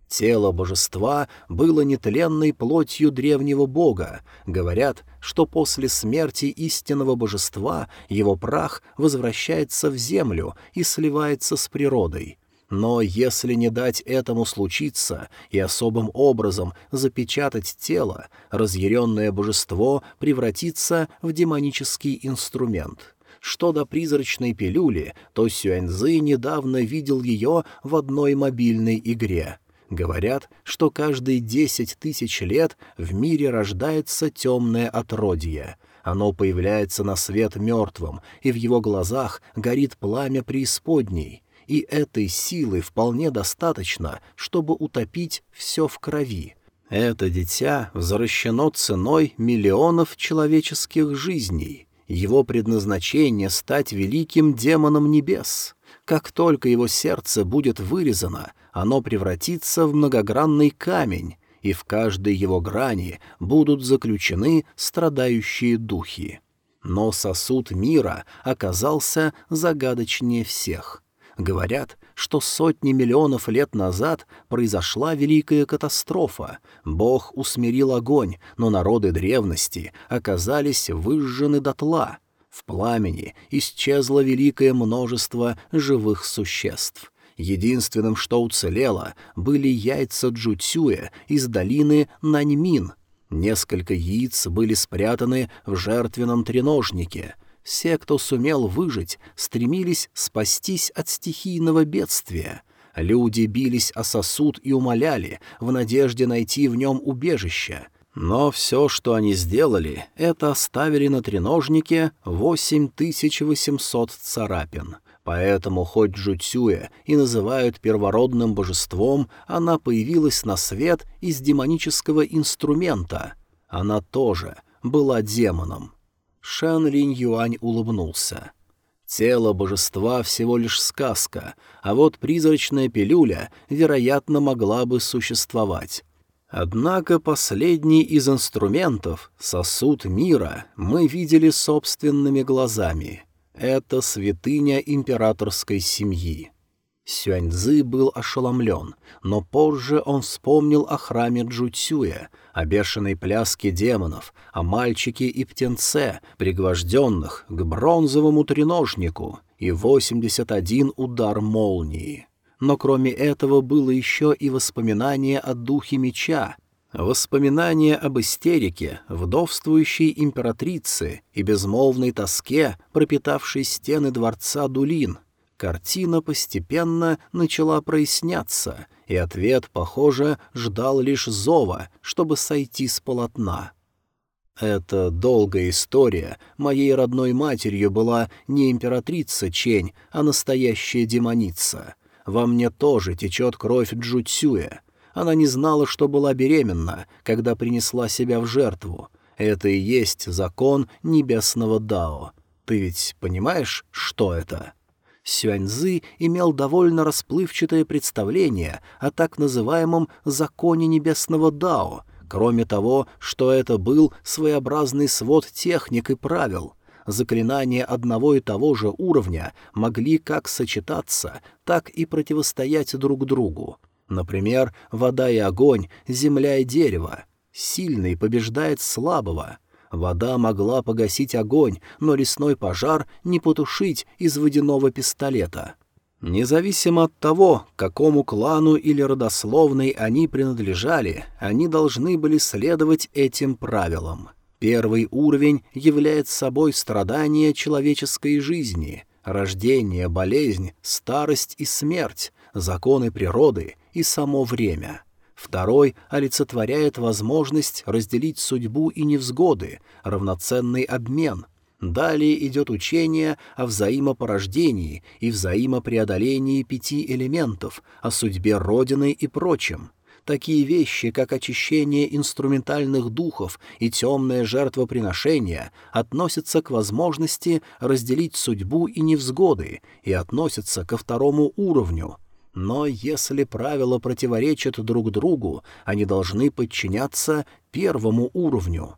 Тело божества было нетленной плотью древнего бога. Говорят, что после смерти истинного божества его прах возвращается в землю и сливается с природой. Но если не дать этому случиться и особым образом запечатать тело, разъяренное божество превратится в демонический инструмент. Что до призрачной пилюли, то Сюэньзы недавно видел ее в одной мобильной игре — Говорят, что каждые десять тысяч лет в мире рождается темное отродье. Оно появляется на свет мертвым, и в его глазах горит пламя преисподней. И этой силы вполне достаточно, чтобы утопить все в крови. Это дитя возвращено ценой миллионов человеческих жизней. Его предназначение — стать великим демоном небес. Как только его сердце будет вырезано, оно превратится в многогранный камень, и в каждой его грани будут заключены страдающие духи. Но сосуд мира оказался загадочнее всех. Говорят, что сотни миллионов лет назад произошла великая катастрофа. Бог усмирил огонь, но народы древности оказались выжжены дотла. В пламени исчезло великое множество живых существ Единственным, что уцелело, были яйца Джуцюя из долины Наньмин. Несколько яиц были спрятаны в жертвенном треножнике. Все, кто сумел выжить, стремились спастись от стихийного бедствия. Люди бились о сосуд и умоляли, в надежде найти в нем убежище. Но все, что они сделали, это оставили на треножнике 8800 царапин. Поэтому хоть Джуцюя и называют первородным божеством, она появилась на свет из демонического инструмента. Она тоже была демоном. Шэн Линь Юань улыбнулся. Тело божества всего лишь сказка, а вот призрачная пилюля, вероятно, могла бы существовать. Однако последний из инструментов, сосуд мира, мы видели собственными глазами. Это святыня императорской семьи. Сюаньзы был ошеломлен, но позже он вспомнил о храме Джуцюя, о бешеной пляске демонов, о мальчике и птенце, пригвожденных к бронзовому треножнику, и 81 удар молнии. Но кроме этого было еще и воспоминание о духе меча, Воспоминания об истерике, вдовствующей императрице и безмолвной тоске, пропитавшей стены дворца Дулин. Картина постепенно начала проясняться, и ответ, похоже, ждал лишь зова, чтобы сойти с полотна. Эта долгая история моей родной матерью была не императрица Чень, а настоящая демоница. Во мне тоже течет кровь Джуцюя — она не знала, что была беременна, когда принесла себя в жертву. Это и есть закон небесного Дао. Ты ведь понимаешь, что это?» Сюаньзы имел довольно расплывчатое представление о так называемом «законе небесного Дао», кроме того, что это был своеобразный свод техник и правил. Заклинания одного и того же уровня могли как сочетаться, так и противостоять друг другу. Например, вода и огонь, земля и дерево. Сильный побеждает слабого. Вода могла погасить огонь, но лесной пожар не потушить из водяного пистолета. Независимо от того, какому клану или родословной они принадлежали, они должны были следовать этим правилам. Первый уровень является собой страдание человеческой жизни, рождение, болезнь, старость и смерть, законы природы и само время. Второй олицетворяет возможность разделить судьбу и невзгоды, равноценный обмен. Далее идет учение о взаимопорождении и взаимопреодолении пяти элементов, о судьбе Родины и прочем. Такие вещи, как очищение инструментальных духов и темное жертвоприношение, относятся к возможности разделить судьбу и невзгоды и относятся ко второму уровню — но если правила противоречат друг другу, они должны подчиняться первому уровню.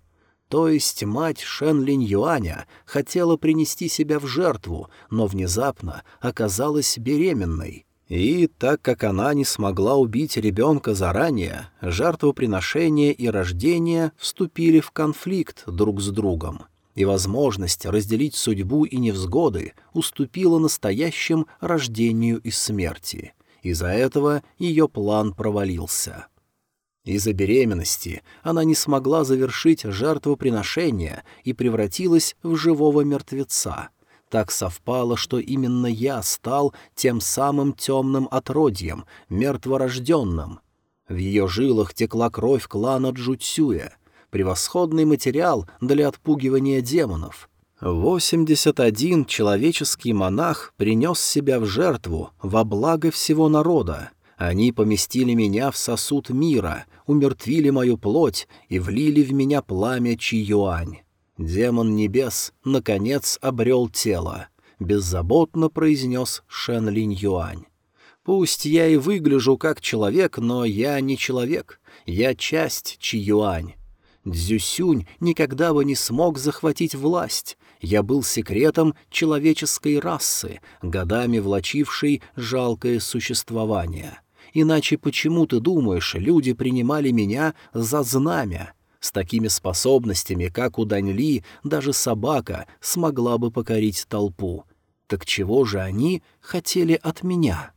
То есть мать Шен Линь Юаня хотела принести себя в жертву, но внезапно оказалась беременной. И так как она не смогла убить ребенка заранее, жертвоприношение и рождение вступили в конфликт друг с другом и возможность разделить судьбу и невзгоды уступила настоящим рождению и смерти. Из-за этого ее план провалился. Из-за беременности она не смогла завершить жертвоприношение и превратилась в живого мертвеца. Так совпало, что именно я стал тем самым темным отродьем, мертворожденным. В ее жилах текла кровь клана Джуцюя, превосходный материал для отпугивания демонов — Восемьдесят один человеческий монах принес себя в жертву во благо всего народа. Они поместили меня в сосуд мира, умертвили мою плоть и влили в меня пламя Чи-Юань. Демон небес, наконец, обрел тело. Беззаботно произнес Шен Линь Юань. Пусть я и выгляжу как человек, но я не человек. Я часть Чи-Юань. Дзюсюнь никогда бы не смог захватить власть. Я был секретом человеческой расы, годами влачившей жалкое существование. Иначе почему, ты думаешь, люди принимали меня за знамя? С такими способностями, как у Даньли, даже собака смогла бы покорить толпу. Так чего же они хотели от меня?»